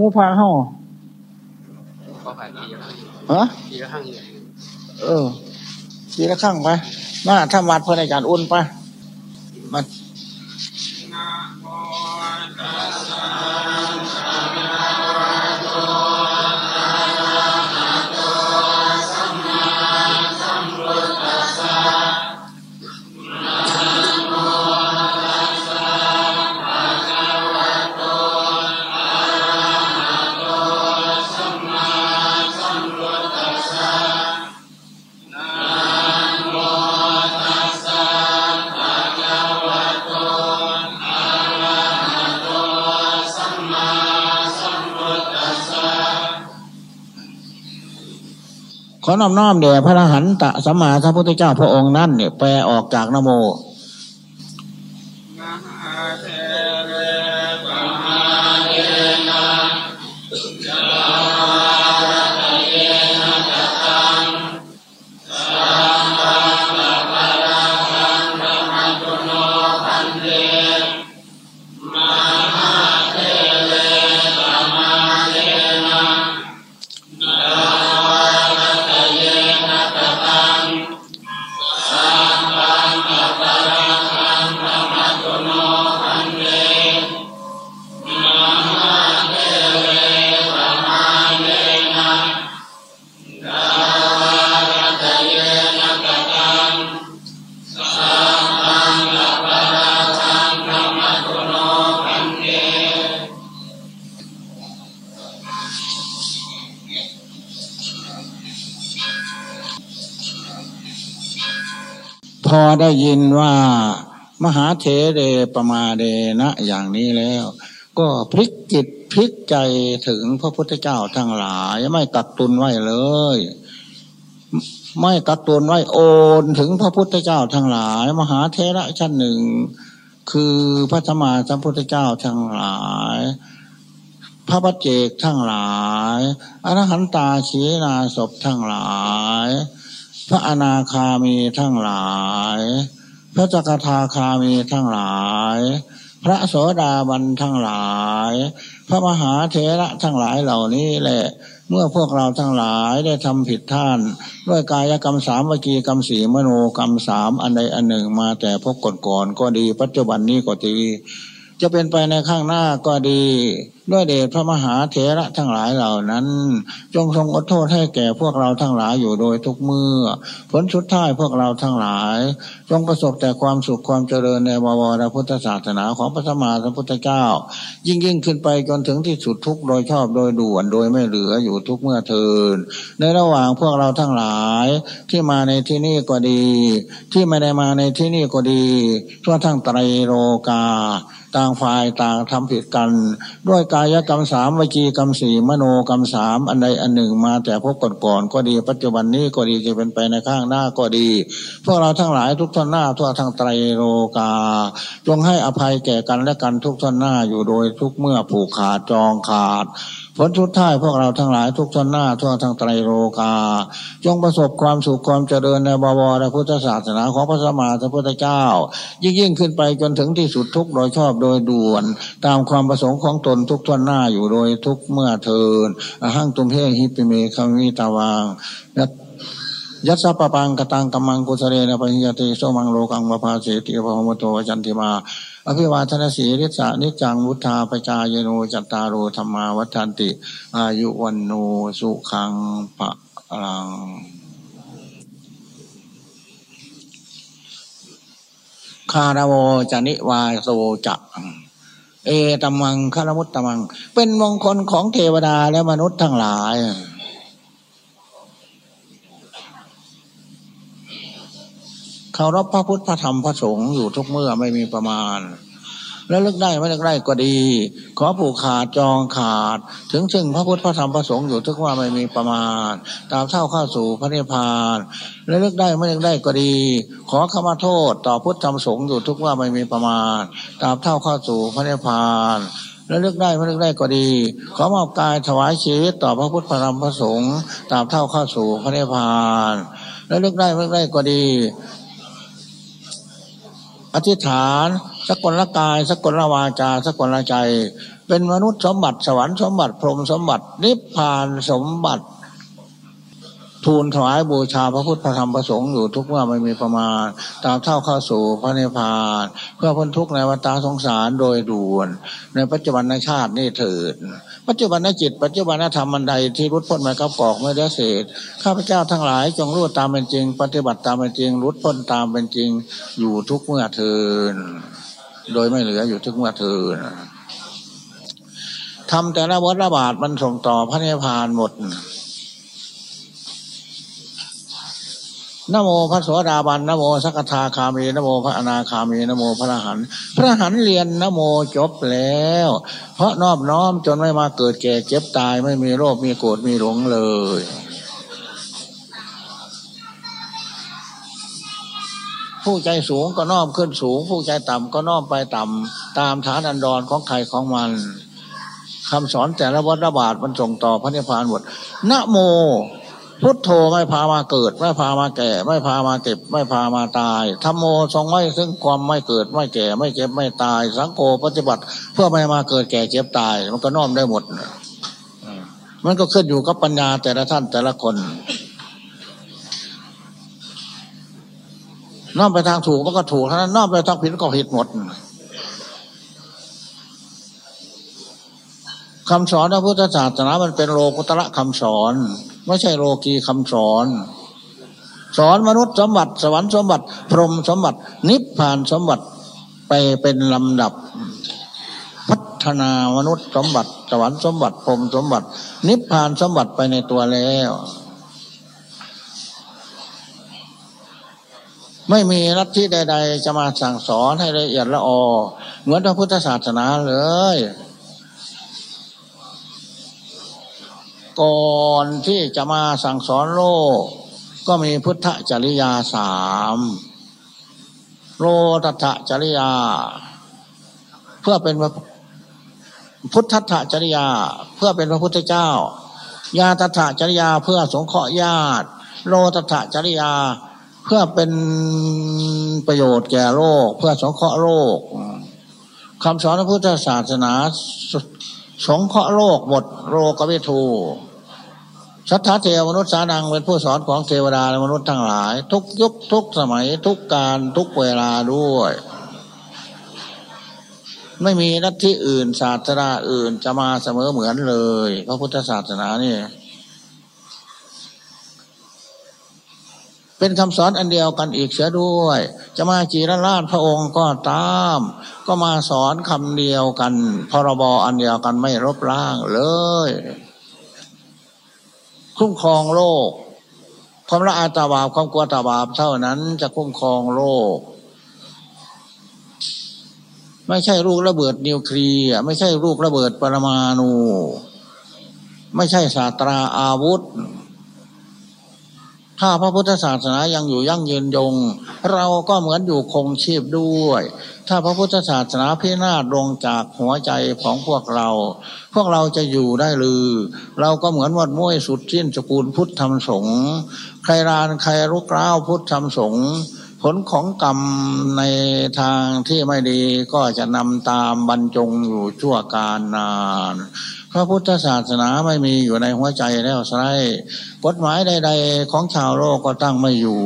มูพาเฮาก็ผ่านทีละฮะทีละข้างเออทีละข้างไปมาถ้ามัดเพื่อนอาจารย์อุ่นไปมา ขอนอมน้อมแด่พระรหันตสัมมาสัมพุทธเจ้าพระองค์นั้นเนี่ยแปลออกจากนโม พอได้ยินว่ามหาเถเรปมาเดนะ อย่างนี้แล้ว ก็พลิกจิตพลิกใจถึงพระพุทธเจ้าทั้งหลาย ไม่กักตุนไว้เลย ไม่กักตุนไว้โอนถึงพระพุทธเจ้าทั้งหลาย มหาเทระชั้นหนึ่ง คือพระธรรมาสัมพุทธเจ้าทั้งหลาย พระบัจเจกทั้งหลายอรหันตาชีนาศพทั้งหลาย พระอนาคามีทั้งหลาย พระจักทาคามีทั้งหลาย พระโสดาบันทั้งหลาย พระมหาเถระทั้งหลายเหล่านี้แหละ เมื่อพวกเราทั้งหลายได้ทำผิดท่าน ด้วยกายกรรมสามวิจีกรรมสี่มโนกรรมสามอันใดอันหนึ่งมาแต่พบก่อนก็ดี ปัจจุบันนี้ก็ดี จะเป็นไปในข้างหน้าก็ดี ด้วยเดชพระมหาเถระทั้งหลายเหล่านั้น จงทรงอดโทษให้แก่พวกเราทั้งหลายอยู่โดยทุกเมื่อ ผลสุดท้ายพวกเราทั้งหลาย จงประสบแต่ความสุขความเจริญในบวรพุทธศาสนาของพระสมมาสัมพุทธเจ้า ยิ่งยิ่งขึ้นไปจนถึงที่สุดทุกโดยชอบโดยด่วนโดยไม่เหลืออยู่ทุกเมื่อเทินในระหว่างพวกเราทั้งหลายที่มาในที่นี้ก็ดี ที่ไม่ได้มาในที่นี้ก็ดี ทั่วทั้งไตรโลกา ต่างฝ่ายต่างทำผิดกันด้วยการายกรรมสามวิจีกรรมสี่มโนกรรมสามอันใดอันหนึ่งมาแต่พบก่อนก่อนก็ดีปัจจุบันนี้ก็ดีจะเป็นไปในข้างหน้าก็ดี พวกเราทั้งหลายทุกท่านหน้าทั่วทั้งไตรโลกา จงให้อภัยแก่กันและกันทุกท่านหน้าอยู่โดยทุกเมื่อผูกขาดจองขาด ผลทุดท้ายพวกเราทั้งหลายทุกทนหน้าทั่วทั้งไตรโลกา จงประสบความสุขความเจริญในบวรพุทธศาสนาของพระสมมาสัมพุทธเจ้า ยิ่งยิ่งขึ้นไปจนถึงที่สุดทุกโดยชอบโดยด่วน ตามความประสงค์ของตนทุกทนหน้าอยู่โดยทุกเมื่อเทินอหังตุมเพหิปิเมคามิตาวางยัสสะปะปังกตังกัมมังกุสเรนะปัญญาติโสมังโลกังวภาเสติภวมโตจันติมา อภิวาทนาสีริสานิจังวุธาปจายโนจัตตารโอธรรมาวัฏันติ อายุวันโนสุขังปะลังคาราวจานิวาโซจักเอตมังคารมุตตมัง เป็นมงคลของเทวดาและมนุษย์ทั้งหลาย เคารพพระพุทธพระธรรมพระสงฆ์อยู่ทุกเมื่อไม่มีประมาณ แล้วเลิกได้ไม่เลิกได้ก็ดี ขอผูกขาดจองขาด ถึงซึ่งพระพุทธพระธรรมพระสงฆ์อยู่ทุกว่าไม่มีประมาณ ตามเท่าเข้าสู่พระนิพพานแล้วเลิกได้ไม่เลิกได้ก็ดี ขอขมาโทษต่อพุทธธรรมสงฆ์อยู่ทุกว่าไม่มีประมาณ ตามเท่าเข้าสู่พระนิพพานแล้วเลือกได้ไม่เลือกได้ก็ดี ขอมอบกายถวายชีวิตต่อพระพุทธพระธรรมพระสงฆ์ตามเท่าเข้าสู่พระนิพพานแล้วเลือกได้ไม่เลือกได้ก็ดี อธิษฐาน สกลละกาย สกลละวาจา สกลละใจ เป็นมนุษย์สมบัติสวรรค์สมบัติพรหมสมบัตินิพพานสมบัติ ทูลถวายบูชาพระพุทธพระธรรมพระสงฆ์อยู่ทุกเมื่อไม่มีประมาณ ตามเท่าเข้าสู่พระนิพพาน เพื่อพ้นทุกข์ในวัฏสงสารโดยด่วน ในปัจจุบันในชาตินี่เถิด ปัจจุบันนจิต ปัจจุบันนธรรมมันใดที่รุดพ้นมากับกอกไม่ได้เศษข้าพเจ้าทั้งหลายจงรู้ตามเป็นจริง ปฏิบัติตามเป็นจริงรุดพ้นตามเป็นจริง อยู่ทุกเมื่อเทินโดยไม่เหลืออยู่ทุกเมื่อเทินทำแต่ละวัฏระบาดมันส่งต่อพระนิพพานหมด นโมพระโสดาบันนโมสักทาคามีนโมพระอนาคามีนโมพระหันพระหันเรียนนโมจบแล้ว เพราะนอบน้อมจนไม่มาเกิดแก่เจ็บตายไม่มีโรคมีโกรธมีหลงเลย ผู้ใจสูงก็น้อมขึ้นสูง ผู้ใจต่ำก็น้อมไปต่ำตามฐานอันดรของใครของมันคำสอนแต่ละวัฏระบาดมันส่งต่อพระนิพพานหมดนะโม พุทโธไม่พามาเกิด ไม่พามาแก่ ไม่พามาเก็บ ไม่พามาตายธรรมโมทรงไว้ซึ่งความไม่เกิด ไม่แก่ ไม่เก็บไม่ตาย สังโฆปฏิบัติ เพื่อไม่มาเกิดแก่เจ็บตาย มันก็น้อมได้หมดมันก็ขึ้นอยู่กับปัญญาแต่ละท่านแต่ละคนน้อมไปทางถูกมันก็ถูกเท่านั้นน้อมไปทางผิดก็ผิดหมดคำสอนพระพุทธศาสนามันเป็นโลกุตระคำสอน ไม่ใช่โลกีคำสอน สอนมนุษย์สมบัติสวรรค์สมบัติ พรหมสมบัติ นิพพานสมบัติไปเป็นลำดับ พัฒนามนุษย์สมบัติ สวรรค์สมบัติ พรหมสมบัติ นิพพานสมบัติไปในตัวแล้ว ไม่มีรัฐที่ใด ๆ จะมาสั่งสอนให้ละเอียดละออเหมือนพระพุทธศาสนาเลย ก่อนที่จะมาสั่งสอนโลก ก็มีพุทธจริยาสามโลตัตจริยา เพื่อเป็นพุทธะจริยา เพื่อเป็นพระพุทธเจ้า ญาตถะจริยาเพื่อสงเคราะห์ญาติ โลตัตจริยา เพื่อเป็นประโยชน์แก่โลก เพื่อสงเคราะห์โลกคำสอนพระพุทธศาสนาสงเคราะห์โลกหมดโลกวิทู สัทธาเทวมนุษย์สานังเป็นผู้สอนของเทวดาและมนุษย์ทั้งหลาย ทุกยุคทุกสมัยทุกการทุกเวลาด้วย ไม่มีนัตที่อื่นศาสนาอื่นจะมาเสมอเหมือนเลย พระพุทธศาสนานี่ เป็นคำสอนอันเดียวกันอีกเสียด้วย จะมาจีรราชพระองค์ก็ตาม ก็มาสอนคำเดียวกัน พรบอันเดียวกันไม่รบล้างเลย คุ้มครองโลกความละอาตาบาปความกลัวตาบาปเท่านั้นจะคุ้มครองโลก ไม่ใช่ลูกระเบิดนิวเคลียร์ไม่ใช่ลูกระเบิดปรมาณูไม่ใช่ศาสตราอาวุธ ถ้าพระพุทธศาสนายังอยู่ยั่งยืนยง เราก็เหมือนอยู่คงชีพด้วย ถ้าพระพุทธศาสนาพินาศลงจากหัวใจของพวกเรา พวกเราจะอยู่ได้หรือ เราก็เหมือนวัดม้วยสุดสิ้นสกุลพุทธธรรมสงฆ์ใครรานใครรุกร้าวพุทธธรรมสงฆ์ ผลของกรรมในทางที่ไม่ดีก็จะนำตามบรรจงอยู่ชั่วการนาน พระพุทธศาสนาไม่มีอยู่ในหัวใจแล้วใช่กฎหมายใด ๆ ของชาวโลกก็ตั้งไม่อยู่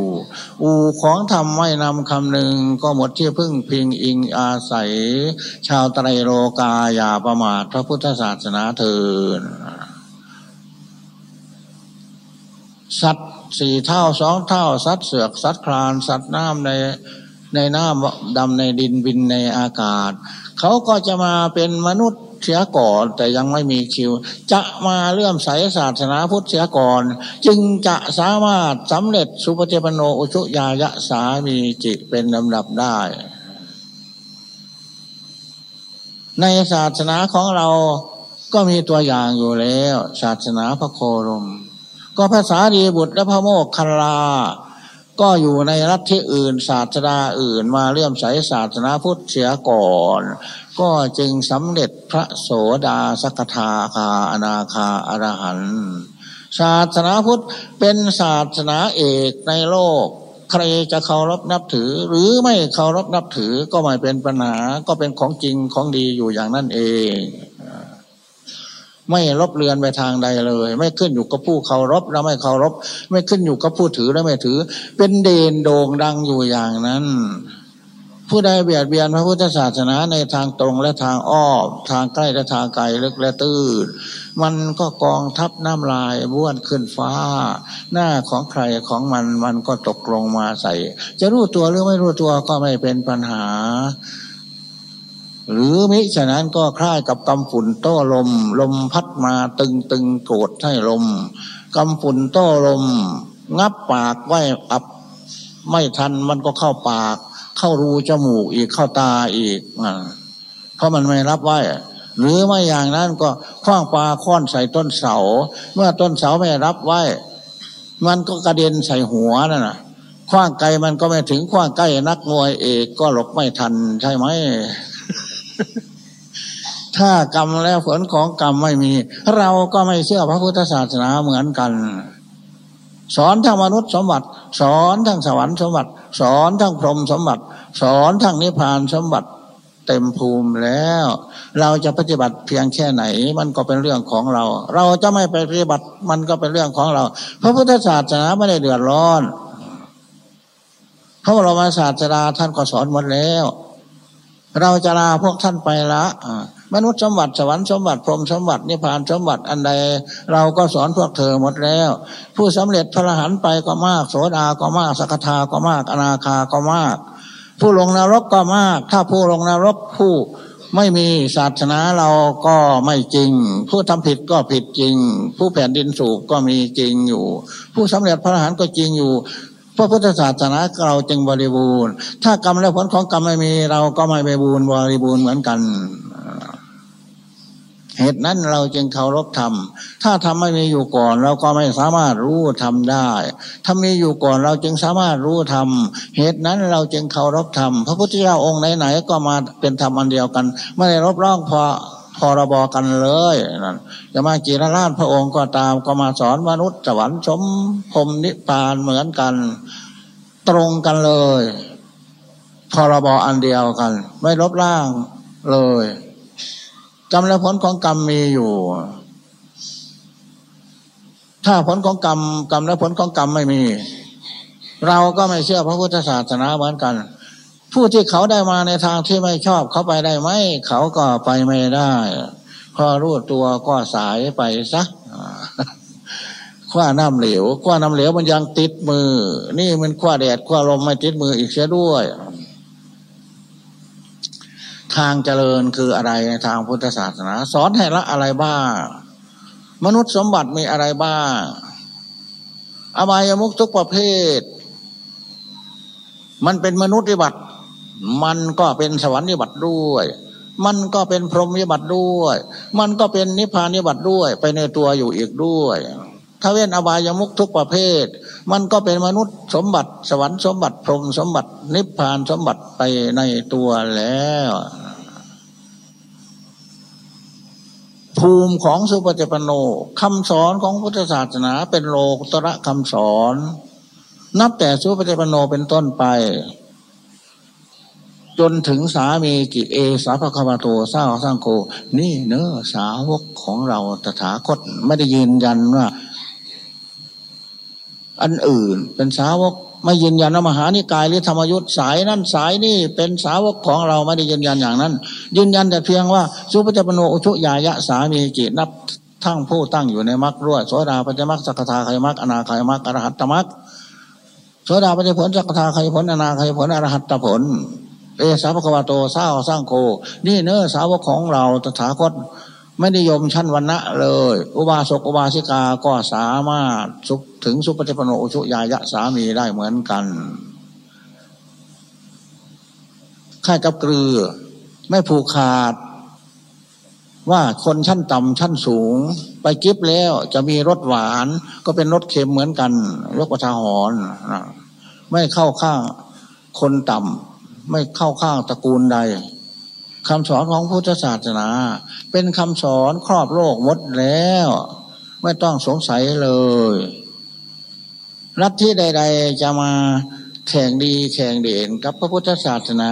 อูของธรรมไม่นำคำหนึ่งก็หมดที่พึ่งพิงอิงอาศัย ชาวไตรโลกาอย่าประมาทพระพุทธศาสนาเถิดสัตว์ สี่เท่าสองเท่าสัตว์เสือกสัตว์คลาน สัตว์น้ำในในน้ำดำในดินบินในอากาศ เขาก็จะมาเป็นมนุษย์เสียก่อน แต่ยังไม่มีคิว จะมาเลื่อมใสศาสนาพุทธเสียก่อน จึงจะสามารถสำเร็จสุปฏิปโนอุชุยายะสามีจิเป็นลำดับได้ ในศาสนาของเราก็มีตัวอย่างอยู่แล้ว ศาสนาพระโครม ก็ภาษาดีบุตรและพระโมกคันลา ก็อยู่ในรัฐที่อื่นศาสนาอื่นมาเลื่อมใสศาสนาพุทธเสียก่อน ก็จึงสำเร็จพระโสดาสกทาคาอนาคาอรหันศาสนาพุทธเป็นศาสนาเอกในโลกใครจะเคารพนับถือ หรือไม่เคารพนับถือก็ไม่เป็นปัญหาก็เป็นของจริงของดีอยู่อย่างนั้นเอง ไม่ลบเลือนไปทางใดเลย ไม่ขึ้นอยู่กับผู้เคารพและไม่เคารพ ไม่ขึ้นอยู่กับผู้ถือและไม่ถือ เป็นเด่นโด่งดังอยู่อย่างนั้น ผู้ใดเบียดเบียนพระพุทธศาสนาในทางตรงและทางอ้อมทางใกล้และทางไกลลึกและตื้นมันก็กองทับน้ำลายบ้วนขึ้นฟ้า หน้าของใครของมันมันก็ตกลงมาใส่ จะรู้ตัวหรือไม่รู้ตัวก็ไม่เป็นปัญหา หรือมิฉะนั้นก็คล้ายกับกำฝุ่นโต้ลม ลมพัดมาตึงตึงโกรธให้ลมกำฝุ่นโต้ลม งับปากไว้อับ ไม่ทันมันก็เข้าปาก เข้ารูจมูกอีกเข้าตาอีกอ่าเพราะมันไม่รับไว้ หรือไม่อย่างนั้นก็คว้างปลาค้อนใส่ต้นเสา เมื่อต้นเสาไม่รับไว้ มันก็กระเด็นใส่หัวนั่นน่ะคว้างไกลมันก็ไม่ถึงคว้างใกล้นักมวยเอกก็หลบไม่ทันใช่ไหม ถ้ากรรมแล้วผลของกรรมไม่มี เราก็ไม่เชื่อพระพุทธศาสนาเหมือนกัน สอนทั้งมนุษย์สมบัติ สอนทั้งสวรรค์สมบัติ สอนทั้งพรหมสมบัติ สอนทั้งนิพพานสมบัติเต็มภูมิแล้ว เราจะปฏิบัติเพียงแค่ไหน มันก็เป็นเรื่องของเรา เราจะไม่ไปปฏิบัติมันก็เป็นเรื่องของเราพระพุทธศาสนาไม่ได้เดือดร้อนเพราะเรามาศาสดาท่านก็สอนหมดแล้ว เราจะลาพวกท่านไปละมนุษย์สมบัติสวรรค์สมบัติพรหมสมบัตินิพพานสมบัติอันใด เราก็สอนพวกเธอหมดแล้ว ผู้สำเร็จพระรหันไปก็มาก โสดาก็มากสกทาก็มาก อนาคาก็มาก ผู้ลงนรกก็มาก ถ้าผู้ลงนรกผู้ไม่มีศาสนาเราก็ไม่จริง ผู้ทำผิดก็ผิดจริง ผู้แผ่นดินสูบก็มีจริงอยู่ ผู้สำเร็จพระรหันต์ก็จริงอยู่ พระพุทธศาสนาเราจึงบริบูรณ์ ถ้ากรรมและผลของกรรมไม่มีเราก็ไม่บริบูรณ์บริบูรณ์เหมือนกัน เหตุนั้นเราจึงเคารพธรรม ถ้าทำไม่มีอยู่ก่อน เราก็ไม่สามารถรู้ทำได้ ถ้ามีอยู่ก่อนเราจึงสามารถรู้ธรรม เหตุนั้นเราจึงเคารพธรรม พระพุทธเจ้าองค์ไหนๆก็มาเป็นธรรมอันเดียวกัน ไม่ได้รบร้องพอ พรบกันเลยนั่นจะมากีรล้านพระองค์ก็ตามก็มาสอนมนุษย์สวรรค์สมพรมนิพพานเหมือนกัน ตรงกันเลยพรบอันเดียวกัน ไม่ลบล้างเลยกรรมและผลของกรรมมีอยู่ ถ้าผลของกรรมกรรมและผลของกรรมไม่มี เราก็ไม่เชื่อพระพุทธศาสนาเหมือนกัน ผู้ที่เขาได้มาในทางที่ไม่ชอบเขาไปได้ไหมเขาก็ไปไม่ได้พอรู้ตัวก็สายไปซะคว้าน้ำเหลวคว้าน้ำเหลวมันยังติดมือ นี่มันคว้าแดดคว้าลมไม่ติดมืออีกเสียด้วย ทางเจริญคืออะไรในทางพุทธศาสนา สอนให้ละอะไรบ้าง มนุษย์สมบัติมีอะไรบ้าง อบายมุกทุกประเภท มันเป็นมนุษย์ปฏิบัติ มันก็เป็นสวรรค์นิบัติด้วย มันก็เป็นพรหมนิบัติด้วย มันก็เป็นนิพพานนิบัติด้วย ไปในตัวอยู่อีกด้วยถ้าเว้นอบายมุกทุกประเภท มันก็เป็นมนุษย์สมบัติ สวรรค์สมบัติพรหมสมบัติ นิพพานสมบัติไปในตัวแล้ว ภูมิของสุปฏิปโนคำสอนของพุทธศาสนาเป็นโลกุตระคำสอน นับแต่สุปฏิปโนเป็นต้นไป จนถึงสามีกิเอสาพคาวาโตเศร้าสร้างโคนี่เนื้อสาวกของเราตถาคตไม่ได้ยืนยันว่า อันอื่นเป็นสาวกไม่ยืนยันว่ามหานิกายหรือธรรมยุทธสายนั้นสายนี่เป็นสาวกของเราไม่ได้ยืนยันอย่างนั้น ยืนยันแต่เพียงว่าสุปฏิปโนอุชุยายะสามีกินับทั้งผู้ตั้งอยู่ในมรรคด้วยโสดาปัจจมรรคสักทาไคมรรคอนาไคมรรคอรหัตตมรรคโสดาปัจจผลสักทาไคผลอนาไคผลอรหัตตผล เอสาวกวาโตเศร้าสร้างโค นี่เนื้อสาวกของเราตถาคตไม่นิยมชั้นวันณะเลย อุบาสกอุบาสิกาก็สามารถสุถึงสุปฏิปโนอุชุยายะสามีได้เหมือนกันค่ายกับเกลือ ไม่ผูกขาด ว่าคนชั้นต่ำชั้นสูง ไปกิฟแล้วจะมีรสหวานก็เป็นรสเค็มเหมือนกัน ยกประทาหอนไม่เข้าข้างคนต่ำ ไม่เข้าข้างตระกูลใดคำสอนของพุทธศาสนา เป็นคำสอนครอบโลกหมดแล้ว ไม่ต้องสงสัยเลยรัฐที่ใด ๆ จะมาแข่งดีแข่งเด่นกับพระพุทธศาสนา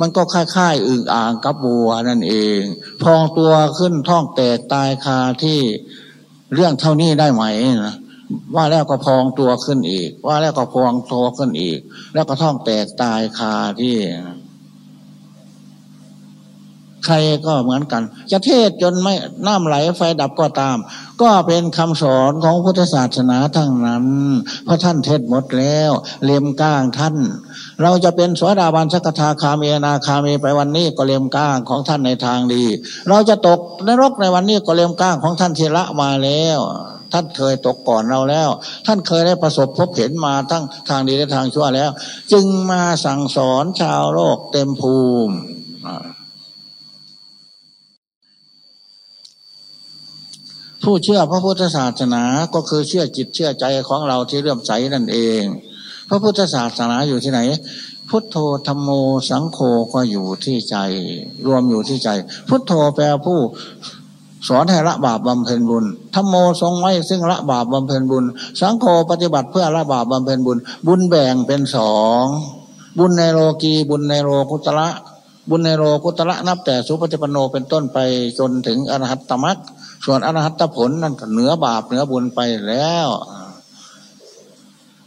มันก็คล้ายๆอึ่งอ่างกับบัวนั่นเอง พองตัวขึ้นท้องแตกตายคาที่เรื่องเท่านี้ได้ไหมนะ ว่าแล้วก็พองตัวขึ้นอีก ว่าแล้วก็พองตัวขึ้นอีก แล้วก็ท้องแตกตายคาที่ ใครก็เหมือนกัน จะเทศจนไม่น้ำไหลไฟดับก็ตาม ก็เป็นคำสอนของพุทธศาสนาทั้งนั้น เพราะท่านเทศหมดแล้ว เลียมก้างท่าน เราจะเป็นสวดาบันสักทาคามีนาคามีไปวันนี้ก็เลียมก้างของท่านในทางดี เราจะตกนรกในวันนี้ก็เลียมก้างของท่านเทีละมาแล้ว ท่านเคยตกก่อนเราแล้ว ท่านเคยได้ประสบพบเห็นมาทั้งทางดีและทางชั่วแล้ว จึงมาสั่งสอนชาวโลกเต็มภูมิผู้เชื่อพระพุทธศาสนาก็คือเชื่อจิตเชื่อใจของเราที่เรื่มใสนั่นเอง พระพุทธศาสนาอยู่ที่ไหน พุทโธธรรมโมสังโฆก็อยู่ที่ใจ รวมอยู่ที่ใจ พุทโธแปลผู้ สอนให้ละบาปบำเพ็ญบุญธรรมโมทรงไว้ซึ่งละบาปบำเพ็ญบุญ สังโฆปฏิบัติเพื่อละบาปบำเพ็ญบุญ บุญแบ่งเป็นสอง บุญในโลกีบุญในโลกุตระบุญในโลกุตระนับแต่สุปฏิปโนเป็นต้นไปจนถึงอรหัตตมรรคส่วนอรหัตผลนั่นก็เหนือบาปเหนือบุญไปแล้ว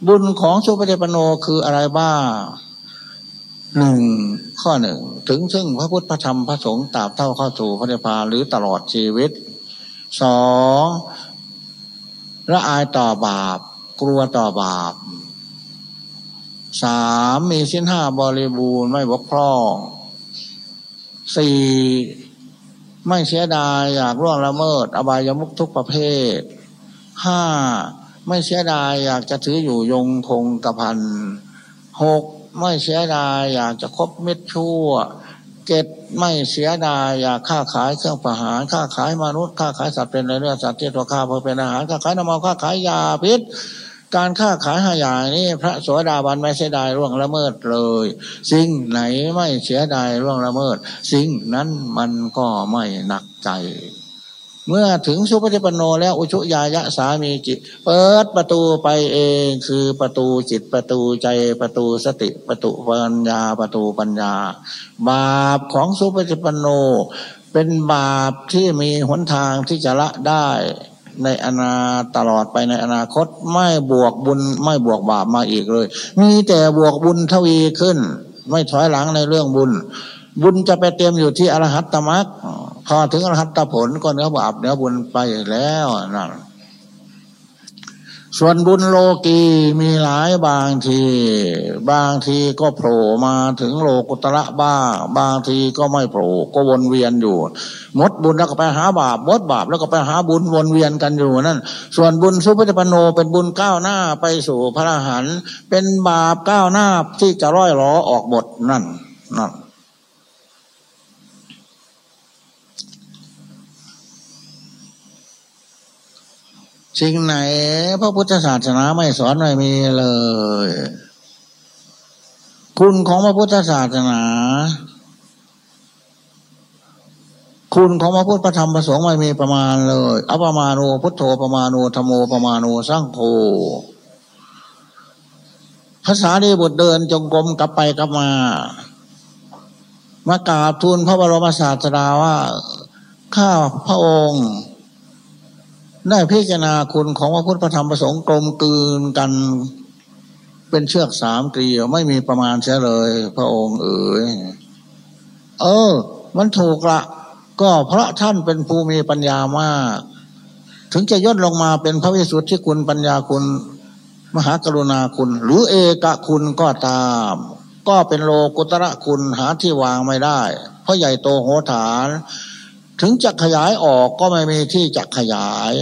บุญของสุปฏิปโนคืออะไรบ้าง หนึ่งข้อหนึ่งถึงซึ่งพระพุทธพระธรรมพระสงฆ์ตราบเท่าเข้าสู่พระนิพพานหรือตลอดชีวิตสองละอายต่อบาป กลัวต่อบาปสามมีสิ้นห้าบริบูรณ์ไม่บกพร่องสี่ไม่เสียดายอยากร่วงละเมิด อบายมุกทุกประเภทห้าไม่เสียดายอยากจะถืออยู่ยงคงกระพันหก ไม่เสียดายอยากจะคบเม็ดชั่วเจ็ดไม่เสียดายอยากค้าขายเครื่องประหารค้าขายมนุษย์ค้าขายสัตว์เป็นเนื้องสัตว์ที่ตัวข้าเพื่อเป็นอาหารค้าขายน้ำมันค้าขายยาพิษการค้าขายหาอย่างนี้พระโสดาบันไม่เสียดายร่วงละเมิดเลย สิ่งไหนไม่เสียดายร่วงละเมิด สิ่งนั้นมันก็ไม่หนักใจ เมื่อถึงสุปฏิปโนแล้วอุชุยายะสามีจิต เปิดประตูไปเองคือประตูจิตประตูใจประตูสติประตูปัญญาประตูปัญญา บาปของสุปฏิปโน เป็นบาปที่มีหนทางที่จะละได้ในอนาตลอดไปในอนาคตไม่บวกบุญไม่บวกบาปมาอีกเลย มีแต่บวกบุญทวีขึ้น ไม่ถอยหลังในเรื่องบุญ บุญจะไปเต็มอยู่ที่อรหัตตมรรคพอถึงอรหัตตผลก็เนื้อบาปเนื้อบุญไปแล้วนั่นส่วนบุญโลกีมีหลายบางที บางทีก็โผล่มาถึงโลกุตระบ้างบางทีก็ไม่โผล่ก็วนเวียนอยู่มดบุญแล้วก็ไปหาบาปมดบาปแล้วก็ไปหาบุญวนเวียนกันอยู่นั่นส่วนบุญสุภจปโนเป็นบุญก้าวหน้าไปสู่พระอรหันเป็นบาปก้าวหน้าที่จะร้อยล้อออกหมดนั่นนั่น สิ่งไหนพระพุทธศาสนาไม่สอนไม่มีเลย คุณของพระพุทธศาสนา คุณของพระพุทธพระธรรมพระสงฆ์ไม่มีประมาณเลยอัปมาโนพุทโธประมาโนธโมประมาโนสร้างโฆภาษาดีบุตรเดินจงกรมกลับไปกลับมา มากราบทูลพระบรมศาสดาว่า ข้าพระองค์ ได้พิจารณาคุณของพระพุทธธรรมประสงค์กลมกลืนกันเป็นเชือกสามเกลียวไม่มีประมาณเสียเลย พระองค์เอ๋ยเออ มันถูกละก็เพราะท่านเป็นภูมีปัญญามาก ถึงจะย่นลงมาเป็นพระวิสุทธิคุณปัญญาคุณ มหากรุณาคุณ หรือเอกคุณก็ตาม ก็เป็นโลกุตระคุณหาที่วางไม่ได้ เพราะใหญ่โตโหฐาน ถึงจะขยายออกก็ไม่มีที่จะขยาย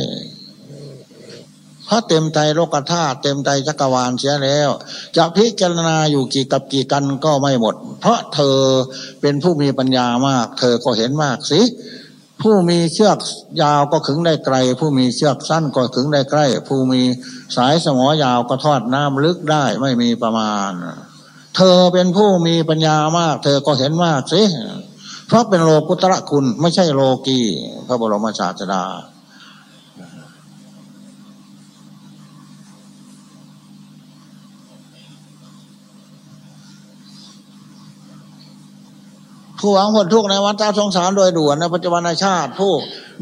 เพราะเต็มใจโลกธาตุเต็มใจจักรวาลเสียแล้ว จะพิจารณาอยู่กี่กับกี่กันก็ไม่หมด เพราะเธอเป็นผู้มีปัญญามาก เธอก็เห็นมากสิผู้มีเชือกยาวก็ขึงได้ไกล ผู้มีเชือกสั้นก็ขึงได้ใกล้ ผู้มีสายสมอยาวก็ทอดน้ำลึกได้ไม่มีประมาณ เธอเป็นผู้มีปัญญามาก เธอก็เห็นมากสิ พราะเป็นโลกุตระคุณไม่ใช่โลกีพระบรมศาสดา ผู้หวังผลทุกข์ในวันจ้าสงสารโดยด่วนในปัจจุบันชาติ ผู้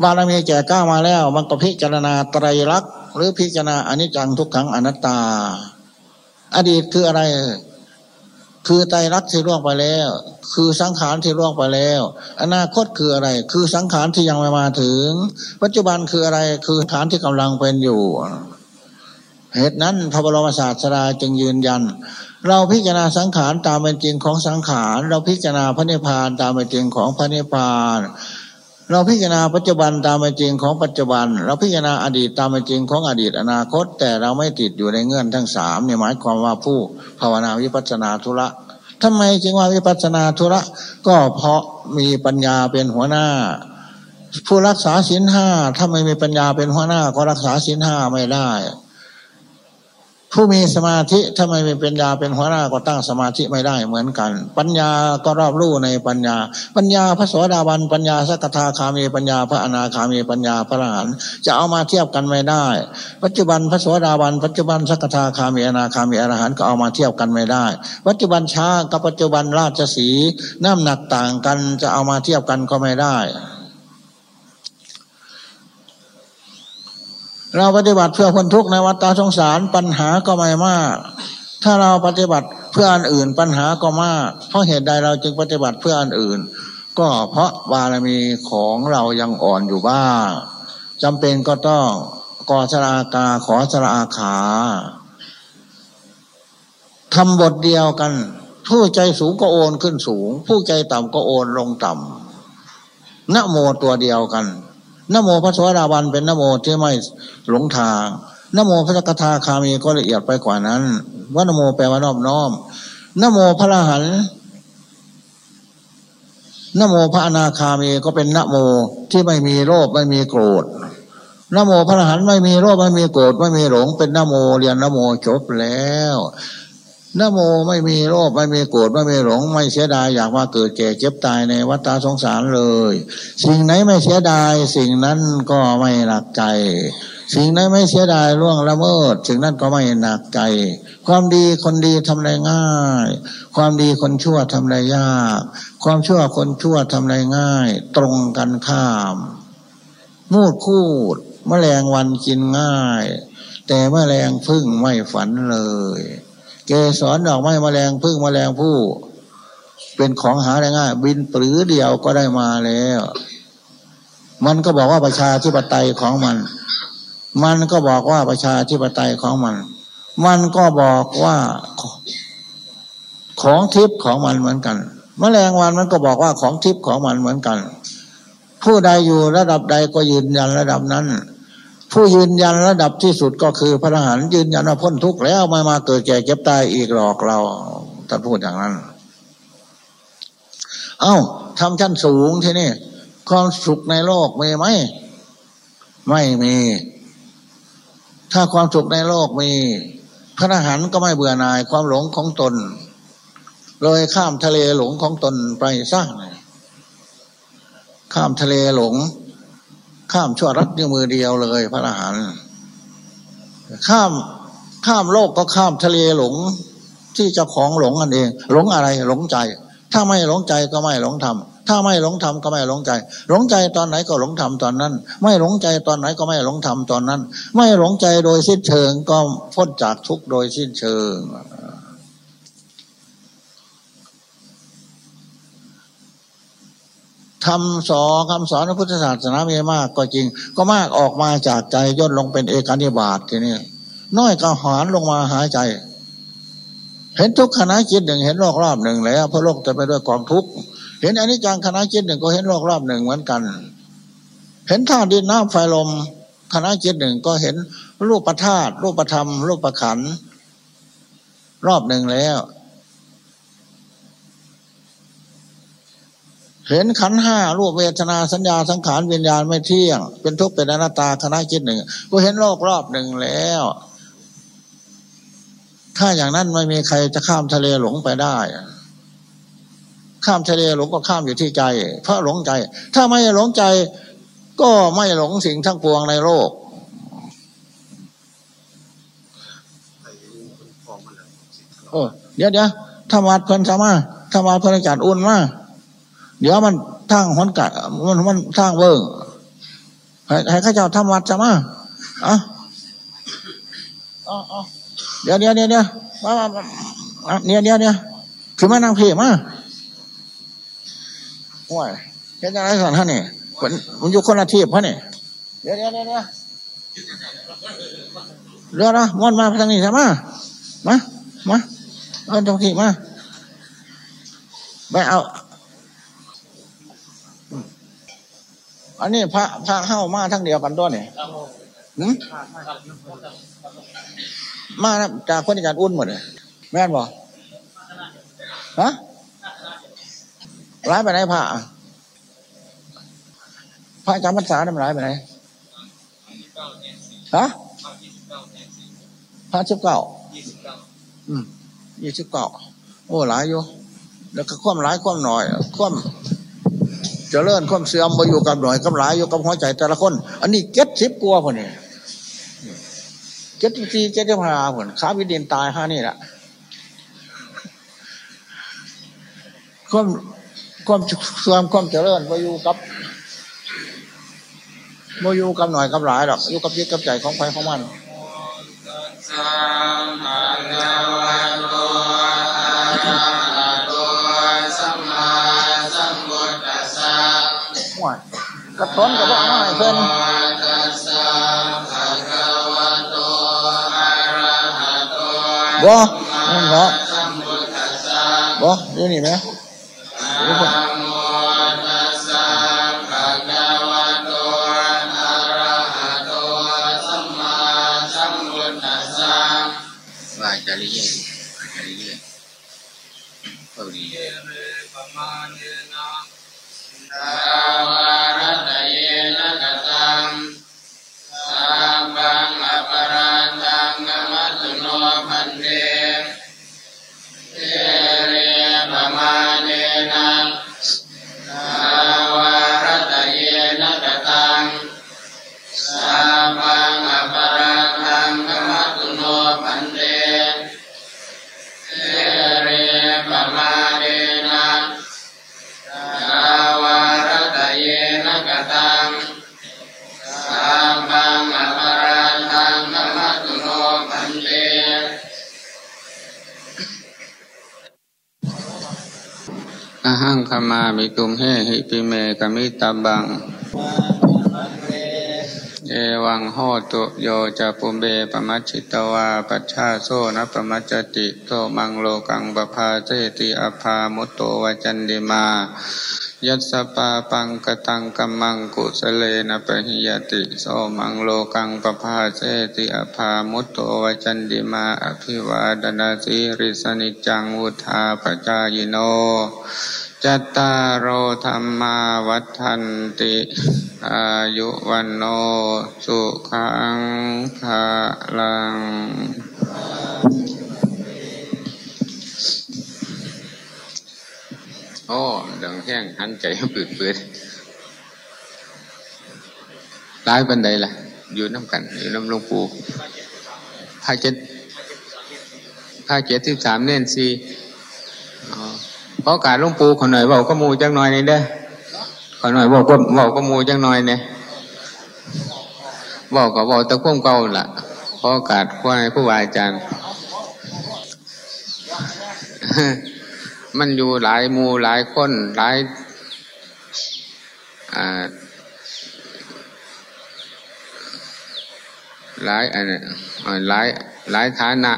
บารมีแก่กล้ามาแล้ว มันก็พิจารณาไตรลักษณ์หรือพิจารณาอนิจจังทุกขังอนัตตา อดีตคืออะไร คือไตรักที่ล่วงไปแล้ว คือสังขารที่ล่วงไปแล้ว อนาคตคืออะไร คือสังขารที่ยังไม่มาถึง ปัจจุบันคืออะไร คือฐานที่กำลังเป็นอยู่ เหตุนั้นพระบรมศาสดาจึงยืนยัน เราพิจารณาสังขารตามเป็นจริงของสังขาร เราพิจารณาพระนิพพานตามเป็นจริงของพระนิพพาน เราพิจารณาปัจจุบันตามเป็นจริงของปัจจุบัน เราพิจารณาอดีตตามเป็นจริงของอดีตอนาคต แต่เราไม่ติดอยู่ในเงื่อนทั้งสามเนี่ยหมายความว่าผู้ภาวนาวิปัสนาธุระทำไมจึงว่าวิปัสนาธุระ ก็เพราะมีปัญญาเป็นหัวหน้า ผู้รักษาศีลห้าถ้าไม่มีปัญญาเป็นหัวหน้า ก็รักษาศีลห้าไม่ได้ ผู้มีสมาธิถ้าไม่มีปัญญาเป็นหัวหน้าก็ตั้งสมาธิไม่ได้เหมือนกัน ปัญญาก็รอบรู้ในปัญญา ปัญญาพระโสดาบันปัญญาสักทาคามีปัญญาพระอนาคามีปัญญาพระอรหันต์จะเอามาเทียบกันไม่ได้ ปัจจุบันพระโสดาบันปัจจุบันสักทาคามีอนาคามีอรหันต์ก็เอามาเทียบกันไม่ได้ ปัจจุบันช้ากับปัจจุบันราชสีน้ำหนักต่างกันจะเอามาเทียบกันก็ไม่ได้ เราปฏิบัติเพื่อพ้นทุกข์ในวัฏสงสารปัญหาก็ไม่มาก ถ้าเราปฏิบัติเพื่ออันอื่นปัญหาก็มาก เพราะเหตุใดเราจึงปฏิบัติเพื่ออันอื่น ก็เพราะบารมีของเรายังอ่อนอยู่บ้างจำเป็นก็ต้องกอสรากาขอสราขาทำบทเดียวกัน ผู้ใจสูงก็โอนขึ้นสูง ผู้ใจต่ำก็โอนลงต่ำนโมตัวเดียวกัน นโมพระสวัสดาบันเป็นนโมที่ไม่หลงทางนโมพระสกทาคามีก็ละเอียดไปกว่านั้น ว่านโมแปลว่านอบน้อมนโมพระรหันนโมพระอนาคามีก็เป็นนโมที่ไม่มีโลภไม่มีโกรธนโมพระรหันไม่มีโลภไม่มีโกรธไม่มีหลง เป็นนโมเรียนนโมจบแล้ว นโมไม่มีโรคไม่มีโกรธไม่มีหลง ไม่เสียดายอยากมาเกิดแก่เจ็บตายในวัฏสงสารเลย สิ่งไหนไม่เสียดาย สิ่งนั้นก็ไม่หนักใจ สิ่งไหนไม่เสียดายล่วงละเมิดสิ่งนั้นก็ไม่หนักใจ ความดีคนดีทำได้ง่าย ความดีคนชั่วทำได้ยาก ความชั่วคนชั่วทำได้ง่าย ตรงกันข้ามมูดคูดแมลงวันกินง่าย แต่แมลงพึ่งไม่ฝันเลย เกสรดอกไม้มแมลงพึ่งมแมลงผู้ เป็นของหาได้ง่าย บินปรือเดียวก็ได้มาแล้ว มันก็บอกว่าประชาธิปไตยของมัน มันก็บอกว่าประชาธิปไตยของมัน มันก็บอกว่าของทิพย์ของมันเหมือนกันมแมลงวันมันก็บอกว่าของทิพย์ของมันเหมือนกัน ผู้ใดอยู่ระดับใดก็ยืนยันระดับนั้น ผู้ยืนยันระดับที่สุดก็คือพระอรหันต์ยืนยันว่าพ้นทุกข์แล้วไม่มาเกิดแก่เก็บตายอีกหรอกเราท่านพูดอย่างนั้น เอา้าทำชั้นสูงที่นี่ความสุขในโลกมีไหมไม่มี ถ้าความสุขในโลกมี พระอรหันต์ก็ไม่เบื่อหน่ายความหลงของตน เลยข้ามทะเลหลงของตนไปสร้างข้ามทะเลหลง ข้ามชั่วรัดนิ้วมือเดียวเลย พระอรหันต์ข้ามข้ามโลกก็ข้ามทะเลหลง ที่เจ้าของหลงกันเอง หลงอะไรหลงใจ ถ้าไม่หลงใจก็ไม่หลงธรรมถ้าไม่หลงธรรมก็ไม่หลงใจ หลงใจตอนไหนก็หลงธรรมตอนนั้น ไม่หลงใจตอนไหนก็ไม่หลงธรรมตอนนั้น ไม่หลงใจโดยสิ้นเชิงก็พ้นจากทุกโดยสิ้นเชิง คำสอนคำสอนพระพุทธศาสนามีมากก็จริง ก็มากออกมาจากใจย่นลงเป็นเอกานิบาตทีนี้น้อยก็หารลงมาหายใจ เห็นทุกขณะจิตหนึ่งเห็นโลกรอบหนึ่งแล้วเพราะโลกจะไปด้วยกองทุกข์เห็นอนิจจังคณะจิตหนึ่งก็เห็นโลกรอบหนึ่งเหมือนกัน เห็นธาตุดินน้ำไฟลมคณะจิตหนึ่งก็เห็นรูปประธาตรูปประธรรม รูปประขันรอบหนึ่งแล้ว เห็นขันห้ารูปเวทนาสัญญาสังขารวิญญาณไม่เที่ยง เป็นทุกข์เป็นอนัตตาคณะคิดหนึ่งก็เห็นโลกรอบหนึ่งแล้ว ถ้าอย่างนั้นไม่มีใครจะข้ามทะเลหลงไปได้ ข้ามทะเลหลงก็ข้ามอยู่ที่ใจ เพราะหลงใจ ถ้าไม่หลงใจ ก็ไม่หลงสิ่งทั้งปวงในโลกโอ้เดี๋ยวเดี๋ยวธรรมะเพิ่นสามารถธรรมะเพิ่นจัดอุ่นมาก เดี๋ยวมันทางหนกะมันมันทางเวิ้งให้ให้ข้าเจ้าทำวัดจะมาอะเดี๋ยวเดี๋ยวเดี๋ยวเดี๋ยวมาเนี่ยเนี่ยเนี่ยคือมานั่งเพมาโอ้ยเห็นอะไรสันท่านนี่มันมันอยู่คนละทีบพะนี่เดี๋ยวเดี๋ยวเดี๋ยวเดี๋ยวนะมอนมาทางนี้ใช่ไหมมา มา เอาตรงที่มา ไปเอา อันนี้พระพระเข้ามาทั้งเดียวกันด้วยเนี่ยมาจากคนอาจารย์อุ่นหมดเลยแม่นบอกฮะร้ายไปไหนพระพระจำพรรษาทำร้ายไปไหนฮะพระชิบเก่าอืมยี่สิบเก่าโอ้หลายอยู่แล้วก็คว่ำร้ายคว่ำหน่อยคว่ำเจริญคว่ำเสื่อมมาอยู่กับหน่อยกับหลายอยู่กับหัวใจแต่ละคน อันนี้เก็ดสิบกลัวคนนี้เจ็ดสี่เจ็ดห้าผลขาวิเดินตายห้านี่แหละความความเสื่อมความเจริญมาอยู่กับมาอยู่กับหน่อยกับหลายหรอกอยู่กับยึดกับใจของใครของมัน กระท้นกับว่าง่ายเพิ่นบ่นั่นเหรอบ่อยู่นี่ไหม ตุมเฮหิปิเมกมิตาบัง เอวังโหตุโยจะปุเบปมัชชิตวาปัชชาโซนะปมัจจติโตมังโลกังปภาเจติอภามุตโตวจันดิมายัสปาปังกตังกัมมังกุสเลนะปะหิยติโสมังโลกังปภาเจติอภามุตโตวจันดิมาอภิวาดนาสิริสนิจจังวุธาปจายโนจตารโอธรรมาวัฏันติ อายุวันโนสุขังภาลัง โอ้ดังแห้งหันใจปืดปืดร้ายบันไดล่ะ อยู่น้ำกัน อยู่น้ำลงปู่พาเจ็ดพาเจ็ดสิบสามเน่นสี่อ๋อ เพราะการลวงปูขอหน่อยบอกก็มูจังหน่อยนี่เด้อขอหน่อยบอกก็บอกก็มูจังหน่อยเนี่ยบอกก็บอกตะคุ้มเก่าล่ะเพราะการควายผู้วาอาจารย์มันอยู่หลายมูหลายคนหลายอ่าหลายอันหลายหลายฐานะ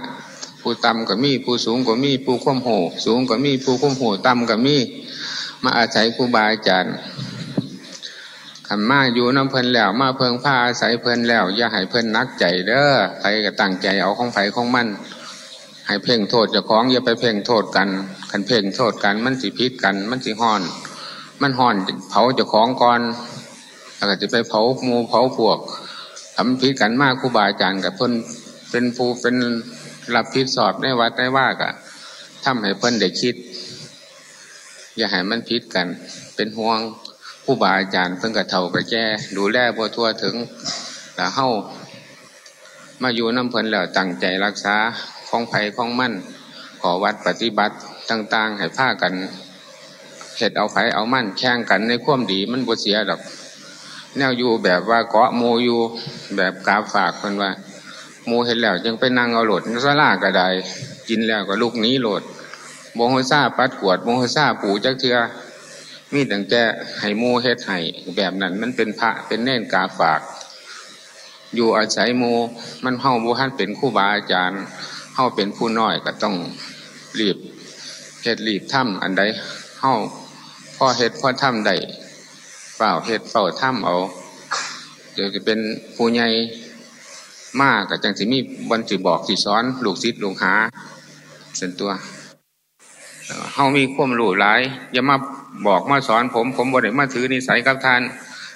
ผู้ต่ำก็มี ผู้สูงก็มี ผู้ข่มโหสูงก็มี ผู้ข่มโหต่ำก็มี มาอาศัยครูบาอาจารย์ขันมาอยู่น้ำเพลินแล้ว มาเพิงผ้าอาศัยเพลินแล้ว อย่าให้เพลินนักใจเด้อใครก็ตั้งใจเอาของไฟของมันให้เพ่งโทษเจ้าของอย่าไปเพ่งโทษกันขันเพ่งโทษกันมันสิพิษกัน มันสิห่อน มันห่อนเผาเจ้าของก่อนแล้วก็จะไปเผาหมูเผาพวกทำพิษกันมากครูบาอาจารย์กับเพิ่นเป็นผู้เป็น รับผิดสอบในวัดในว่ากะทำให้เพิ่นได้คิด อย่าให้มันพิษกัน เป็นห่วงผู้บาอาจารย์เพิ่งกระเท่ากระแก่ดูแลบัวทั่วถึงแต่เฮ้ามาอยู่น้ำเพลินแล้วตั้งใจรักษาของไผ่ของมั่น ขอวัดปฏิบัติต่าง ๆ ให้ผ้ากันเห็ดเอาไฟเอามั่นแข่งกันในความดีมันบ่เสียดอก แนวอยู่แบบว่าเกาะโมอยู่แบบกาฝากคนว่า มเห็นแล้วจึงไปนั่งเอาโหลดนสลากระไดกินแล้วก็ลูกนี้โหลดโมโหซาปัดกวดโมโหซาปูจักเทือมีแต่แกให้โมเฮ็ดให้แบบนั้น มันเป็นพระเป็นเน่นกาฝาก อยู่อาศัยโมมันเฮาบุหันเป็นคู่บาอาจารย์เฮาเป็นผู้น้อยก็ต้องรีบเฮ็ดรีบถ้ำอันใดเฮาพ่อเฮ็ดพ่อถ้ำใดเฝ้าเฮ็ดเฝ้าถ้ำเอาเดี๋ยวจะเป็นผู้ใหญ่ มากกับจังสิมีบันสิบอกสิซ้อนลูกศิษย์ลูกหาเส้นตัวเฮามีความรู้หลายอย่ามาบอกมาสอนผม ผมบ่ได้มาถือนิสัยกับท่าน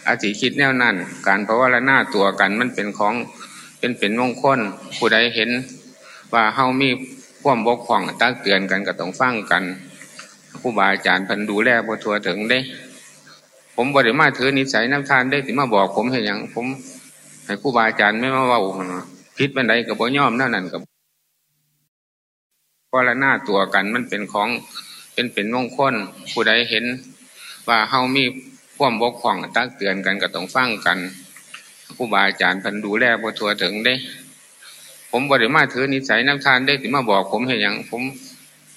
อาจิคิดแนวนั้นการเพราะว่าละหน้าตัวกันมันเป็นของเป็นเป็นมงคลผู้ใดเห็น ว่าเฮามีความบกพร่องตั้งเตือนกันก็ต้องฟังกันครูบาอาจารย์พันดูแลพอทัวถึงได้ ผมบริมาถือนิสัยน้ำทานได้ถึงมาบอกผมเห็นอย่างผม ให้ครูบาอาจารย์ไม่มาว่าพิษบันไดกับบ่ย่อมนั่นนั่นกับพอละหน้าตัวกันมันเป็นของเป็นเป็นมงคลผู้ใดเห็น ว่าเฮามีความบกพร่องตั้งเตือนกันก็ต้องฟังกันครูบาอาจารย์พันดูแลพอทัวถึงได้ ผมบริมาถือนิสัยน้ำทานได้ถึงมาบอกผมเห็นอย่างผม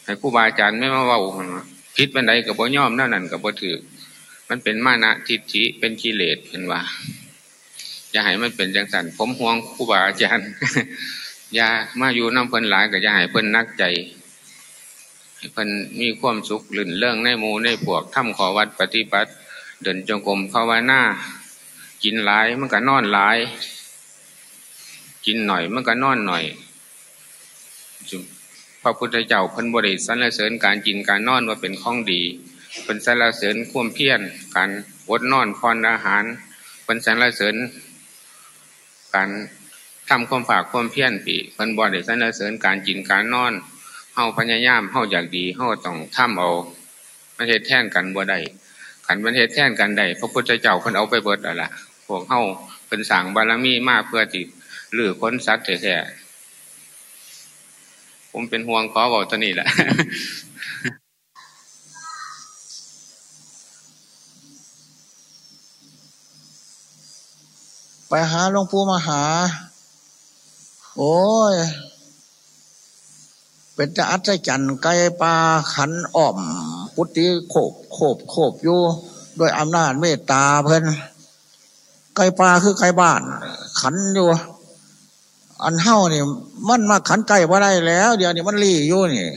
ให้ครูบาอาจารย์ไม่มาว่าพิษบันไดกับบ่ย่อมนั่นนั่นกับบ่ถือมันเป็นมานะทิฏฐิเป็นกิเลสเห็นว่า อย่าให้มันเป็นจังสันผมห่วงครูบาอาจารย์อย่ามาอยู่น้ำเพิ่นหลายกับอย่าให้เพิ่นนักใจให้เพิ่นมีความสุขลื่นเรื่องในมูในพวกถ้ำขอวัดปฏิบัติ เดินจงกรมภาวนากินหลายมันก็นอนหลาย กินหน่อยมันก็นอนหน่อยพระพุทธเจ้าเพิ่นบริสรรเสริญการกินการนอนว่าเป็นข้องดีเป็นสรรเสริญความเพียรการอดนอนพรอาหารเป็นสรรเสริญ การทำความฝากความเพียรปีเป็นบริสรรเสริญการกินการนอนเฮาพญายามเฮาอยากดีเฮาต้องทำเอาประเทศแท่นกันบ่ได้ขันประเทศแท่นกันได้พระพุทธเจ้าเพิ่นเอาไปเบิดอะไรพวกเฮาเป็นสั่งบารมีมากเพื่อติหรือค้นซัดแท้ผมเป็นห่วงขอบอกตัวนี้แหละ ไปหาหลวงปู่มาหา โอ้ย เป็นจะอัศจรรย์ไก่ปลาขันอ่อม พุทธิโขบโขบโขบอยู่ด้วยอำนาจเมตตาเพิ่นไก่ปลาคือไก่บ้าน ขันอยู่ อันเฮ้านี่มันมาขันไก่มาได้แล้ว เดี๋ยวนี้มันรีอยู่นี่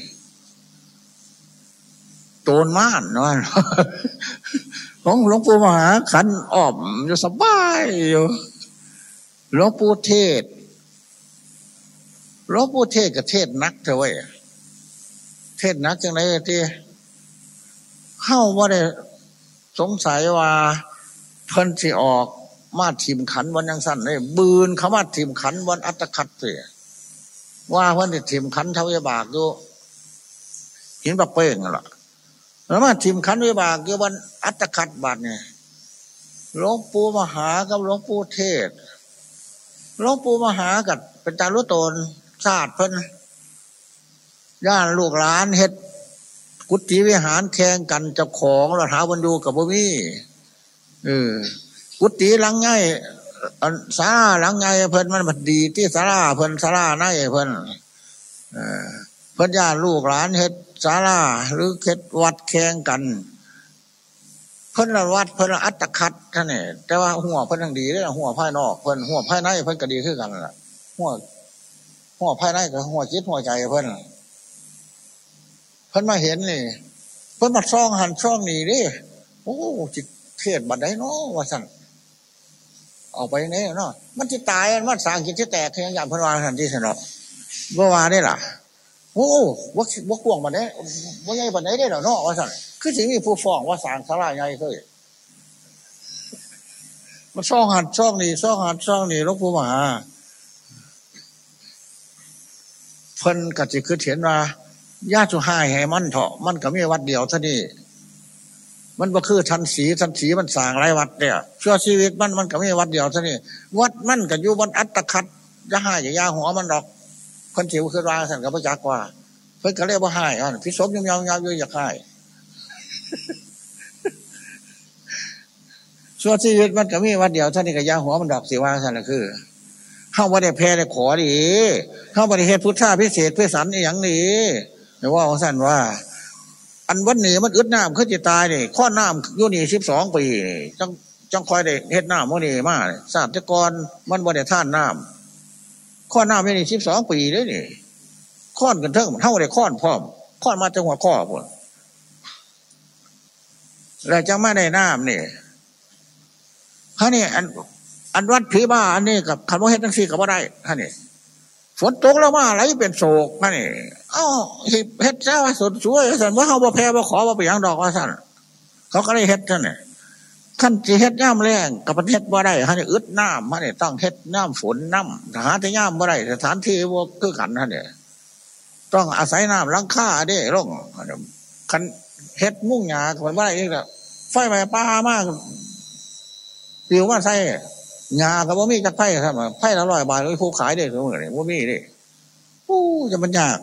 โตนม่านนั่นของหลวงปู่มหาขันอ่อมอยู่สบายอยู่ หลวงปู่เทศหลวงปู่เทศกับเทศนักเถอะเว้ยเทศนักจังไรที่เข้าว่าได้สงสัยว่าเพิ่นสิออกมาทีมขันวันยังสั้นเลยบืนเขามาทีมขันวันอัตคัดเสียว่าเพิ่นจะทีมขันเทวยบากดูเห็นปะเป้งหรอแล้วมาทีมขันวิบากอยู่วันอัตคัดบาทเนี่ยหลวงปู่มหากับหลวงปู่เทศ หลวงปู่มหากัดเป็นตาลุตนศาสตร์เพิ่นย่านลูกหลานเฮ็ดกุฏิวิหารแข่งกันจับของเราหาวันดูกับบ่มีเออกุฏิหลังไงสาหลังไงเพิ่นมันมันดีที่สาราเพิ่นสาราไงเพิ่นเออเพิ่นญาติลูกหลานเฮ็ดสาราหรือเฮ็ดวัดแข่งกัน พิ่นละวัดเพิ่นละอัตคัดท่านนี่แต่ว่าหัวเพิ่นทั้งดีเลยหัวภายนอกเพิ่นหัวภายในเพิ่นก็ดีขึ้นกันละหัวหัวภายในกับหัวจิตหัวใจเพิ่นเพิ่นมาเห็นนี่เพิ่นมาซ่องหันซ่องนี่ดิโอ้จิตเทศบัดได้เนาะว่าสั่นออกไปนี่เนาะมันจะตายมันสางกินที่แตกยังยามเพิ่นวางทันที่สนอเมื่อวานนี่ล่ะโอ้วักวักวงบัดได้วักใหญ่บัดได้ได้หรอเนาะว่าสั่น คือสิมีผู้ฟ้องว่าสางสาราใหญ่เคยมันซ่องหัดซ่องนี่ซ่องหัดซ่องนี่ลูกผู้มหาเพิ่นกจิคือเห็นว่าญาติสุหายให้มันเถาะมันก็มีวัดเดียวท่านี่มันก็คือทันสีทันสีมันสางไรวัดเนี่ยชั่วชีวิตมันมันก็มีวัดเดียวท่านี่วัดมันก็อยู่บนอัตคัดยาหายย่าหัวมันดอกคนจิ๋วคือราสันกับพระจักว่า เพิ่นก็เรียกว่าหายอะพิศพยมยาวยาวอยู่อยากหาย ส่วนชีวิตมันก็มีวัดเดียวท่านี้ก็ยาหัวมันดอกสีว่าสันคือเข้าวัดได้แพ้ได้ขอดีเข้าวัดได้เหตุพุทธาพิเศษเพื่อสันอย่างนี้แต่ว่าของสันว่า อันวันนี้มันอึดน้ำขึ้นจะตายนี่ข้อน้ำยุ่นี่สิบสองปีจังจังคอยได้เฮ็ดน้ำวันนี้มาศาสตร์กรมันวันได้ท่านน้ำข้อน้ำยุ่นี่สิบสองปีเลยนี่ข้อนกันเทิงเท่าได้ข้อนพร้อมข้อนมาจังหวะข้อพวก แล้วจะม่ได้น้ำนี่ฮะนี่อันอันวัดผีบ้าอันนี้กับคันว่าเฮ็ดทั้งสี่กับว่าได้ฮะนี่ฝนตกแล้วมาไหลเป็นโศกฮะนี่อ้าเฮ็ดซะว่าสดสวยสันว่าเขาบ่แพ้บ่ขอบ่ไปยังดอกว่าสันเขาก็ได้เฮ็ดท่านนี่ขั้นจีเฮ็ดย่ามแรงกับประเทศบ่ได้ฮะนี่อึดน้ำฮะนี่ต้องเฮ็ดน้ำฝนน้ำหาแต่ย่ามบ่ได้สถานที่บ่คือกันฮะนี่ต้องอาศัยน้ำลังค่าเด้ร่องคัน เฮ็ดมุ่งหยาคนบ่ได้เองละไฟไหม้ป้ามากปิวมาใส่งากับว่ามีจักไพ่ครับไพ่ละร้อยบาทเลยผู้ขายได้เสมอเลยว่ามีดิโอ้จะมันยาก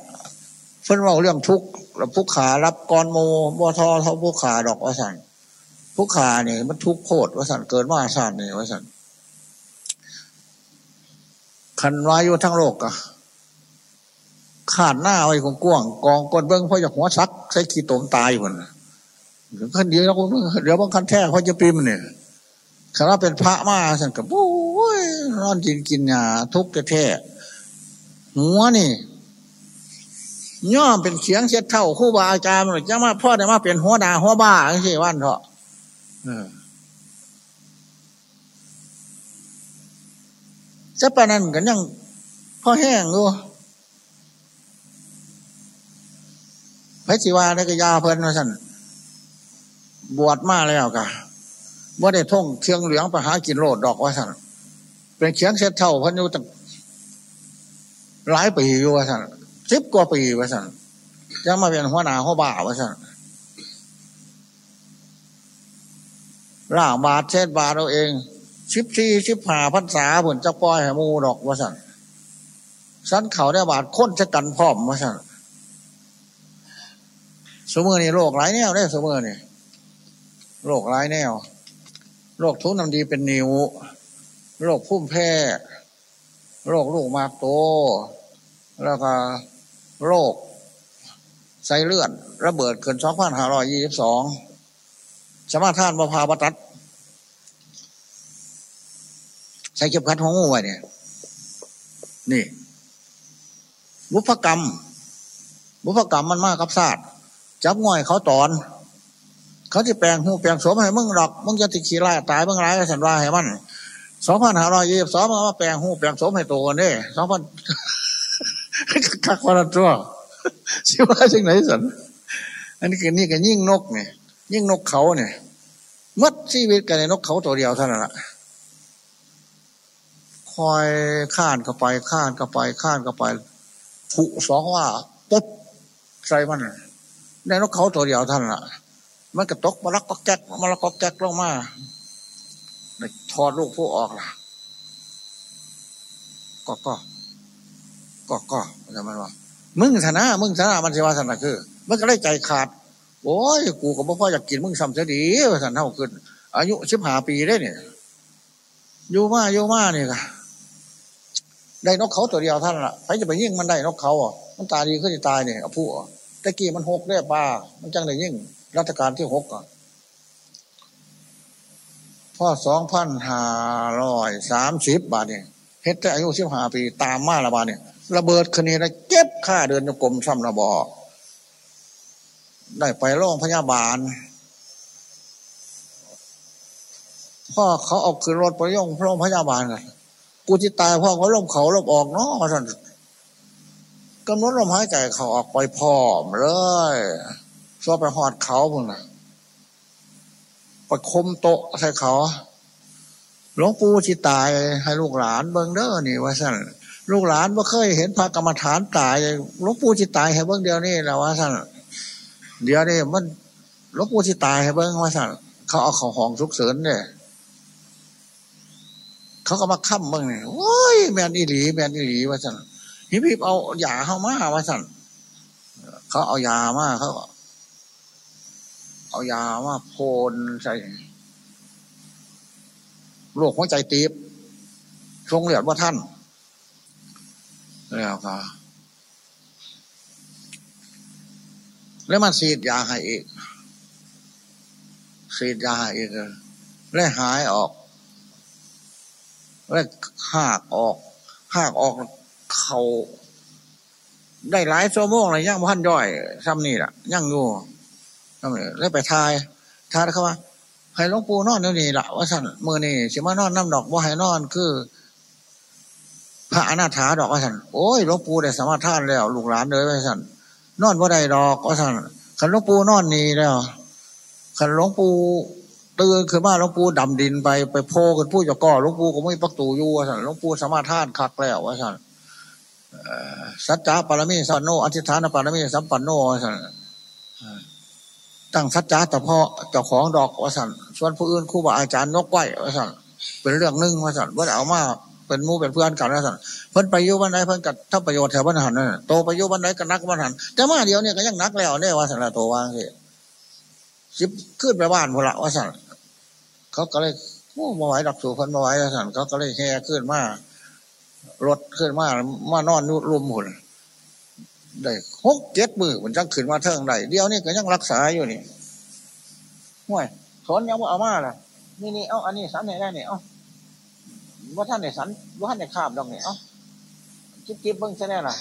เพิ่นว่าเรื่องทุกข์แล้วผู้ขารับกรโมบอทอท่าผู้ขาดอกวสันผู้ขาเนี่ยมันทุกข์โคตรวสันเกิดมาชาติเนี่ยวสันคันวายุทั้งโลกอะ ขาดหน้าไว้ของกวงกองกดเบิ้งพราะจากหัวซักใช้ขีดตมตายหมดขันเดียวแล้วเดี๋ยวบางคันแท้เขาจะปีมเนี่ยคำว่าเป็นพระมาสันกับโอ้ยนอนกินกินยาทุกแท้หัวนี่ย่อมเป็นเสียงเช็ดเท่าคู่บาอาจารย์จะมาพ่อได้มาเป็นหัวดาหัวบ้าไม่ใช่วันเถอะจะไปนั่นกันยังพ่อแห้งดู พระจิวาได้ก็ยาเพิ่นมาสั่นบวชมาแล้วกะว่าได้ท่องเชียงเหลืองไปหากินโลดดอกว่าสั่นเป็นเชียงเซ็ตเท่าพันยูตั้งหลายปีอยู่ว่าสั่นสิบกว่าปีว่าสั่นยังมาเป็นหัวหน้าหัวบ่าว่าสั่นร่างบาทเช็ดบาทเราเองชิบที่ชิบหาพันษาผลจะปล่อยหมูดอกว่าสั่นสั้นเขาได้บาทค้นจะกันพร้อมว่าสั่น สมือนี่โรคหลายแนวได้สมือนี่โรคหลายแนวโรคทุนน้ำดีเป็นนิวโรคพุ่มแพ้โรคลูกมากโต แล้วก็โรคไส้เลือนระเบิดเกินสองพันห้าร้อยยี่สิบสองสมาทานบพาบตัดใส่เก็บคัดหัวงูไว้เนี่ย นี่บุพกรรม บุพกรรมมันมากกับศาสตร์ จับง่อยเขาตอน เขาจะแปลงหูแปลงสมให้มึงหรอกมึงจะติขี้ไล่ตายมึงร้ายสันว่าให้มันสองพันห้าร้อยยี่สิบสองมันมาแปลงหูแปลงสมให้โตกันเด้สองพันคักวันตัวชิว่าจึงไหนสันอันนี้คือนี่ก็ยิ่งนกเนี่ยยิ่งนกเขาเนี่ยมัดชีวิตกันในนกเขาตัวเดียวเท่านั้นแหละคอยข้านเข้าไปข้านเข้าไปข้านเข้าไปผุสองว่าปุ๊บใส่มัน ในนกเขาตัวเดียวท่านละมันกระตกมาลักก็แก๊กมาลักก็แก๊กลงมาถอดลูกผู้ออกล่ะ ก็ก็ก็ก็จะมันว่า มึงชนะมึงชนะมันเสวาสนะคือ มันก็ได้ใจขาด โอ้ยกูกับพ่ออยากกินมึงซ้ำเสียดีสันเท่าขึ้น อายุสิบหาปีได้เนี่ยอยู่มาอยู่มาเนี่ยค่ะได้นกเขาตัวเดียวท่านละใครจะไปยิ่งมันได้นกเขาอะมันตายดีขึ้นจะตายเนี่ยผู้ ตะกี้มันหกได้ปลามันจังได้ยิ่ง รัชกาลที่หกก่อนพ่อสองพันห้าร้อยสามสิบบาทเนี่ยเฮ็ดแต่อายุสิบห้าปี ตามมาละบาทเนี่ยระเบิดคณีได้เก็บค่าเดินจงกรมซ้ำระบอได้ไปโรงพยาบาล พ่อเขาเอาขึ้นรถไปย่องโรงพยาบาลกันกูที่ตายพ่อเขาล้มเขาล้มออกเนาะท่าน กำหนดลมหายใจเขาออกไปพร้อมเลยซัวไปหอดเขาพุ่งนะประคมโตะใส่เขาหลวงปู่ที่ตายให้ลูกหลานเบิ้งเด้อนี่ว่าสั่นลูกหลานว่าเคยเห็นพระกรรมฐานตายหลวงปู่ที่ตายให้เบิ้งเดียวนี่และว่าสั่นเดี๋ยวนี่มันหลวงปู่ที่ตายให้เบิ้งว่าสั่นเขาเอาเขาห้องสุกเสริญเนี่ยเขาก็มาค้ำเบิ้งเนี่ยโอ้ยแมนอีหลีแมนอีหลีว่าสั่น ฮิพิบเอายาเข้ามาว่าสั่นเขาเอายามาเขาเอายามาโพนใส่โรคหัวใจตีบทรงเลือดว่าท่าน แล้วก็แล้วมันสีดยาให้อีกสีดยาอีกแล้วหายออก แล้วหากออกหากออก เขาได้หลายชั่วโมงเลยย่างพันย่อยซ้ำนี่แหละย่างอยู่ซ้ำนี่แล้วไปทายทายเขาว่าให้หลวงปู่นอนเดี๋ยวนี้ละว่าสั่นมือนี่สิมานอนน้ำดอกว่าให้นอนคือ พระอนาถาดอกว่าสั่นโอ้ยหลวงปู่ได้สมาทานแล้ว ลูกหลานเลยว่าสั่นนอนว่าได้ดอกว่าสั่นขันหลวงปู่นอนนี่แล้วขันหลวงปู่ตื่นขึ้นมาหลวงปู่ดำดินไปไปโพกันผู้จะก่อหลวงปู่ก็ไม่ปักตูอยู่ว่าสั่นหลวงปู่สมาทานคักแล้วว่าสั่น สัจจะปรมีสันโนอธิษฐานปรมีสัมปันโนตั้งสัจจะแต่พ่อเจ้าของดอกวสันส่วนผู้อื่นครูบาอาจารย์นกไว้ว่าสั่นเป็นเรื่องนึ่งวสันว่าเอามาเป็นมู่เป็นเพื่อนกันวสันเพิ่นไปยุบันไดเพิ่นกับถ้าประโยชน์แถวบ้านหันนั่นโตไปยุบันไดก็นักบ้านหันแต่มาเดียวเนี่ยก็ยังนักแล้วเนี่ยวสันละโตว่าสิสิบขึ้นไปบ้านพละวสันเขาก็เลยโอ้มาไหวดักสู่เพิ่นมาไหววสันเขาก็เลยแห่ขึ้นมา รถขึ้นมามานอนนุ่รุมหุ่นได้หกเจ็ดมือมันจังขึ้นมาเทิงได้เดียวนี่ก็ยังรักษาอยู่นี่ห่วยสนยังว่าเอามาล่ะ นี่นี่เอาอันนี้สันไหนได้เนี่ยเอาว่าท่านไหนสันว่าท่านไหนข้ามดอกเนี่ยเอาจิบจิบเบิ้งซะแน่ล่ะ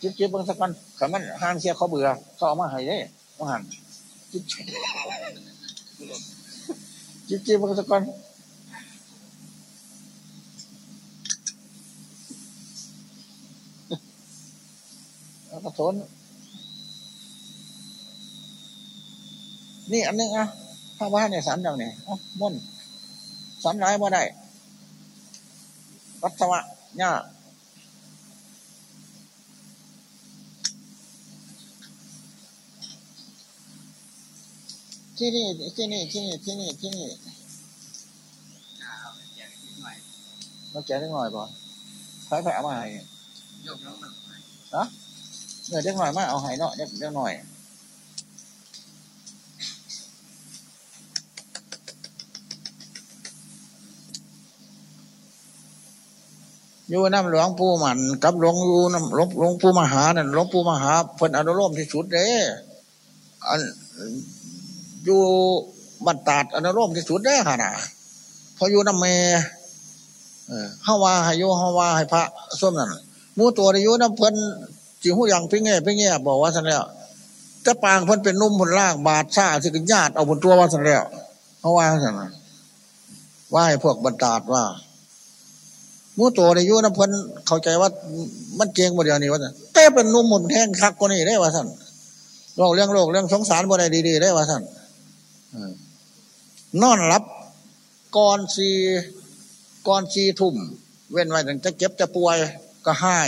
จิบจิบเบิ้งสักวันขันมันห้างเชียเขาเบื่อเขาเอามาให้ได้ว่าหันจิบจิบจิ๊บเบิ้งสักวัน แล้วก็สน นี่อันนึงอะถ้าว่าเนี่ยสันอย่างเนี่ยอ๋อม่นสันร้ายมาได้วัตวะเนี่ยที่นี่ที่นี่ที่นี่ที่นี่ที่นี่มาแกะได้หน่อยก่อนใช้แผลมาให้ฮะ เนื้อเล็กหน่อยมาเอาให้เนาะเล็กเล็กหน่อยอยู่น้ำหลวงปู่มันกับหลวงอยู่น้ำหลวงหลวงปู่มหานั่นหลวงปู่มหาเพิ่นอนุโลมที่สุดเด้อันอยู่บันตาดอนุโลมที่สุดเด้ค่ะนะพออยู่น้ำเมเออห้าวาให้โยห้าวาให้พระส้มนั่นมูตัวอายุน้ำเพิ่น จิหูยังพี่เงี้ยพี่เงี้ยบอกว่าสันแล้วจะปางเพิ่นเป็นนุ่มบนล่างบาดซ่าสิกญาติเอาบนตัวว่าสันแล้วเขาว่าสันว่าให้พวกบรรดาดว่ามู้ตัวอายุน้ำเพิ่นเข้าใจว่ามันเก่งหมเดียวนี้ว่าสันแต่เป็นนุ่มหมุนแห้งคักกว่านี้ได้ว่าสันโลกเรื่องโลกเรื่องสงสารบ่ได้ดีๆได้ว่าสันนอนรับก่อนสีก่อนสีทุ่ม เว้นไว้ถึงจะเก็บจะป่วยก็ให้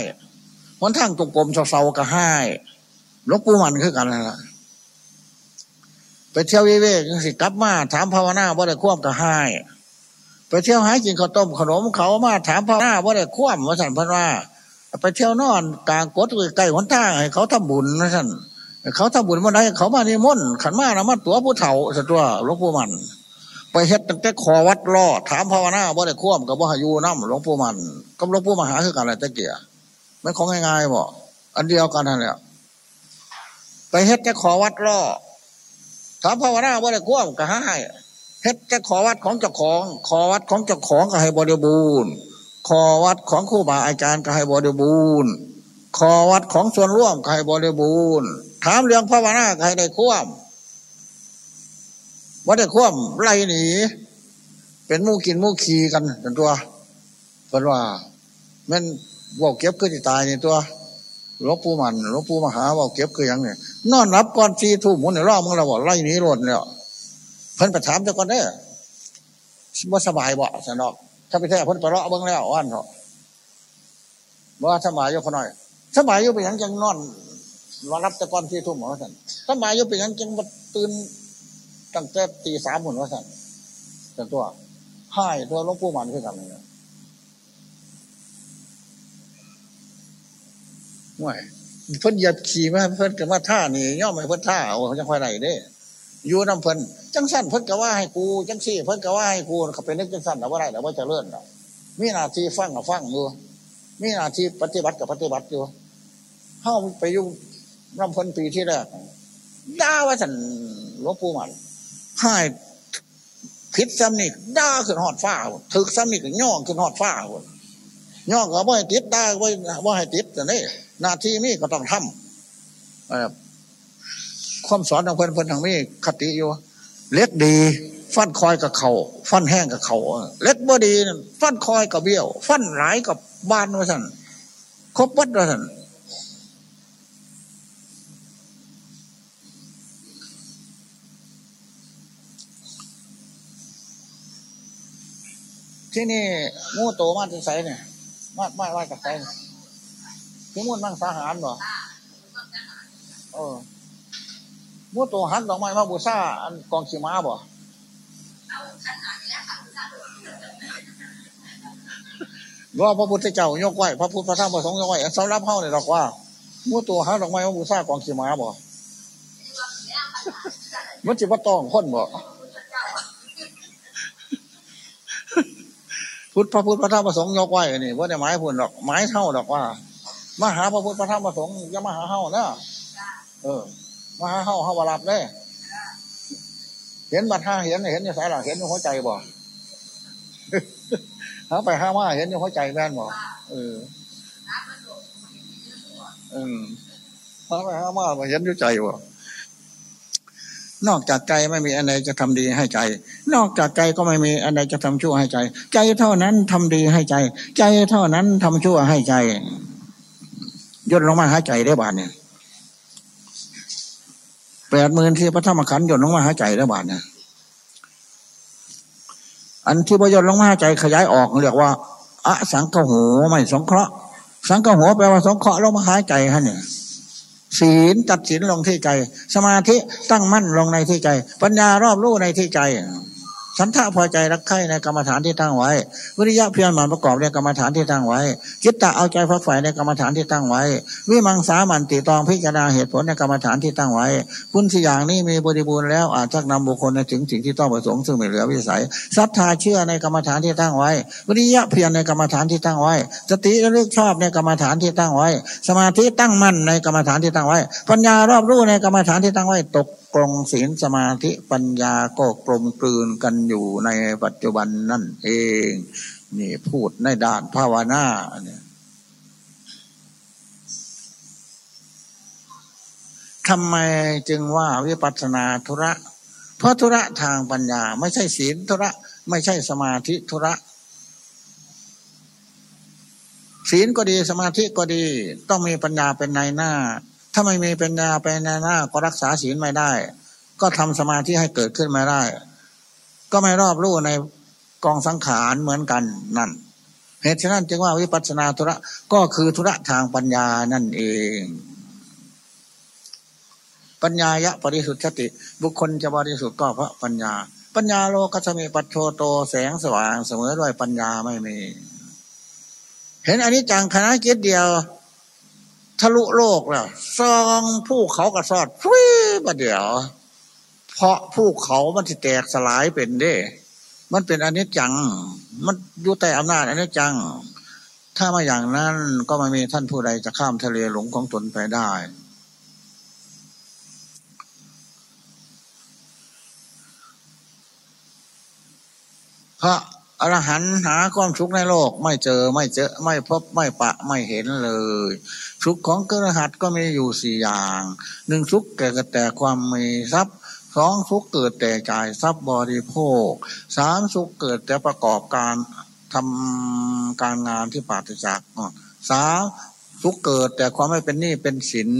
หนทางตรงกลมเศร้าๆก็ให้หลวงปู่มันคือกันนะไปเที่ยวเวกสิกลับมาถามภาวนาว่าได้ควบก็ให้ไปเที่ยวหากินข้าวต้มขนมเขามาถามภาวนาว่าได้ควบว่าสันพันว่า ไปเที่ยวนอนกลางกดใกล้หนทางให้เขาทำบุญนะท่านเขาทำบุญมาได้เขามานี่ม่นขันมานะมาตัวผู้เฒ่าสตัวหลวงปู่มัน ไปเฮ็ดตั้งแต่ขอวัดรอถามภาวนาว่าได้ควบกับว่าอยู่น้ำหลวงปู่มันกับหลวงปู่มหาคือกันอะไรตะเกียไม่ของง่ายๆบ่อันเดียวกันนั่นแหละไปเฮ็ดจะขอวัดรอถามภาวนาว่าได้วบก็ให้เฮ็ดจะขอวัดของเจ้าของ ขอวัดของเจ้าของก็ให้บริบูรณ์ ขอวัดของครูบาอาจารย์ก็ให้บริบูรณ์ ขอวัดของส่วนร่วมก็ให้บริบูรณ์ ถามเรื่องภาวนาใครได้ควมว่าได้ควมไล่หนีเป็นมูกินมูขีกันจนตัวเป็นว่ามัน ว่าเก็บคือที่ตายในตัวหลวงปู่มันหลวงปู่มหาว่าเก็บคือยังเนี่ยนอนรับก่อนซีทุ่มมุนในรอบมึงเราบอกไล่หนีรถเนี่ยเพิ่นไปถามเจ้าก่อนเด้อว่าสบายบ่สนอก ถ้าไปแท้เพิ่นไปเลาะเบิ้งแล้วว่านเถอะว่าสบายอยู่คนหน่อยสบายอยู่ไปยังจังนอนรอรับตะกอนที่ทุ่มว่าสันสบายอยู่ไปยังจังมาตื่นตั้งแต่ตีสามหมุนว่าสันแต่ตัวให้ตัวหลวงปู่มันคือกันเลยห่ วยเพิ่นเหยียบขี่มาเพิ่นกับว่าท่านี่ย่อมไม่เพิ่นท่าเอาเขาจะคอยไหนเด้อยู่น้ำเพิ่นจังสั้นเพิ่นก็ว่าให้กูจังซี่ เพิ่นก็ว่าให้กูเขาเป็นนึกจังสั้นแต่ว่าไรแต่ว่าจะเลื่อนมีหน้าที่ฟังกับฟังอยู่มีหน้าที่ปฏิบัติกับปฏิบัติอยู่เข้าไปยุ่งน้ำเพิ่นปีที่แรกด่าว่าสันหลวงปู่มันให้ผิดซ้ำนี่ด่าขึ้นหอดฟ้าถึกซ้ำนี่ก็ย่อขึ้นหอดฟ้าย่อก็บ่ให้ติดด่าบ่บ่ให้ติดแต่นี่ หน้าที่นี่ก็ต้องทำความสอนของเพื่อนเพื่อนทางนี้คติอยู่ เล็กดี ฟันคอยกับเขาฟันแห้งกับเขาเล็กบ่ดีฟันคอยกับเบี้ยว ฟันหลายกับบ้านว่าสันครบวัดว่าสันที่นี่มูโตมาที่ไสเนี่ยมามาว่าจากไส ที่มุ่นนั่งสาหารบ่เออมูโตหันดอกไม้มาบูชาอันกองขีม้าบ่ว่าพระพุทธเจ้ายกไหวพระพุทธพระธรรมพระสงฆ์ยกไหวสำหรับเขาเนี่ยหรอกว่ามูตัวหันดอกไม้มาบูชากองขีม้าบ่มันจิบว่าต้องคนบ่พุทธพระพุทธพระธรรมพระสงฆ์ยกไว้นี่ว่าได้หมายพุ่นดอกหมายเท่าดอกว่า มาหาพระพุทธพระธรรมพระสงฆ์จะมาหาเฮาเนะเออ มาหาเฮาเฮาบารับได้เห็นบัตรห้าเห็นเห็นในสายหลังเห็นในหัวใจบ่หาไปห้ามาเห็นในหัวใจแม่นบ่เอออืมหาไปห้ามาเห็นในใจบ่นอกจากใจไม่มีอะไรจะทำดีให้ใจ นอกจากใจก็ไม่มีอะไรจะทำชั่วให้ใจ ใจเท่านั้นทำดีให้ใจ ใจเท่านั้นทำชั่วให้ใจ ย่นลงมาหายใจได้บาทเนี่ยแปดหมื่นที่พระธรรมขันย่นลงมาหายใจได้บาทเนี่ยอันที่พย่นลงมาหายใจขยายออกเรียกว่าอะสังฆโหไม่สงเคราะห์ สังฆโหแปลว่าสงเคราะห์ลงมาหายใจฮะเนี่ยศีลตัดสินลงที่ใจ สมาธิตั้งมั่นลงในที่ใจ ปัญญารอบรู้ในที่ใจ สันทะพอใจรักใคร่ในกรรมฐานที่ตั้งไว้ วิริยะเพียรหมันประกอบในกรรมฐานที่ตั้งไว้จิตตะเอาใจพักฝ่ายในกรรมฐานที่ตั้งไว้ วิมังสามันติตองพิจารณาเหตุผลในกรรมฐานที่ตั้งไว้ คุณสี่อย่างนี้มีบริบูรณ์แล้วอาจชักนำบุคคลในถึงสิ่งที่ต้องประสงค์ซึ่งไม่เหลือวิสัยศรัทธาเชื่อในกรรมฐานที่ตั้งไว้ วิริยะเพียรในกรรมฐานที่ตั้งไว้ สติระลึกชอบในกรรมฐานที่ตั้งไว้ สมาธิตั้งมั่นในกรรมฐานที่ตั้งไว้ ปัญญารอบรู้ในกรรมฐานที่ตั้งไว้ตกกลงศีลสมาธิปัญญาก็กลมกลืนกันอยู่ในปัจจุบันนั่นเอง นี่พูดในด้านภาวนาเนี่ยทำไมจึงว่าวิปัสสนาธุระ เพราะธุระทางปัญญา ไม่ใช่ศีลธุระ ไม่ใช่สมาธิธุระ ศีลก็ดีสมาธิก็ดี ต้องมีปัญญาเป็นในหน้า ถ้าไม่มีปัญญาไปในหน้า ก็รักษาศีลไม่ได้ ก็ทำสมาธิให้เกิดขึ้นไม่ได้ ก็ไม่รอบรู้ในกองสังขารเหมือนกันนั่น เหตุฉะนั้นจึงว่าวิปัสสนาธุระก็คือธุระทางปัญญานั่นเอง ปัญญายะปริสุทธิติ บุคคลจะบริสุทธิ์ก็เพราะปัญญา ปัญญาโลกัสมีปัจโชโตแสงสว่างเสมอด้วยปัญญาไม่มี เห็นอันนี้จังคณะเกียรติเดียวทะลุโลกแล้วซองผู้เขากระสอดฟุ้ยมาเดี๋ยว เพราะผู้เขามันที่แตกสลายเป็นเด้ มันเป็นอนิจจัง มันอยู่แต่อำนาจอนิจจัง ถ้ามาอย่างนั้นก็ไม่มีท่านผู้ใดจะข้ามทะเลหลงของตนไปได้ พระอรหันต์หาความสุกข์ในโลกไม่เจอไม่เจอไม่พบไม่ปะไม่เห็นเลยสุกข์ของกระหัตก็มีอยู่สี่อย่าง หนึ่งสุกข์เกิดแต่ความมีทรัพย์ สองสุขเกิดแต่จ่ายทรัพย์บริโภคสามสุขเกิดแต่ประกอบการทำการงานที่ปราศจากสามสุขเกิดแต่ความไม่เป็นหนี้เป็นสิน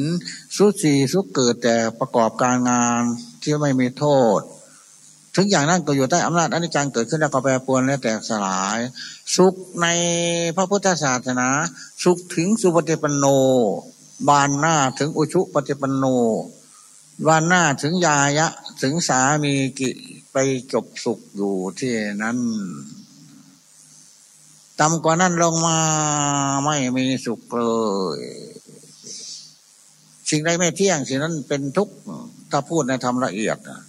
สุสีสุขเกิดแต่ประกอบการงานที่ไม่มีโทษ ถึงอย่างนั้นก็อยู่ใต้อำนาจอนิจจังเกิดขึ้นแล้วก็แปรปรวนและแตกสลาย สุขในพระพุทธศาสนา สุขถึงสุปฏิปันโน บานหน้าถึงอุชุปฏิปันโนบานหน้าถึงยายะ ถึงสามีกิไปจบสุขอยู่ที่นั้นต่ำกว่านั้นลงมาไม่มีสุขเลย สิ่งใดไม่เที่ยงสิ่งนั้นเป็นทุกข์ถ้าพูดในธรรมละเอียดนะ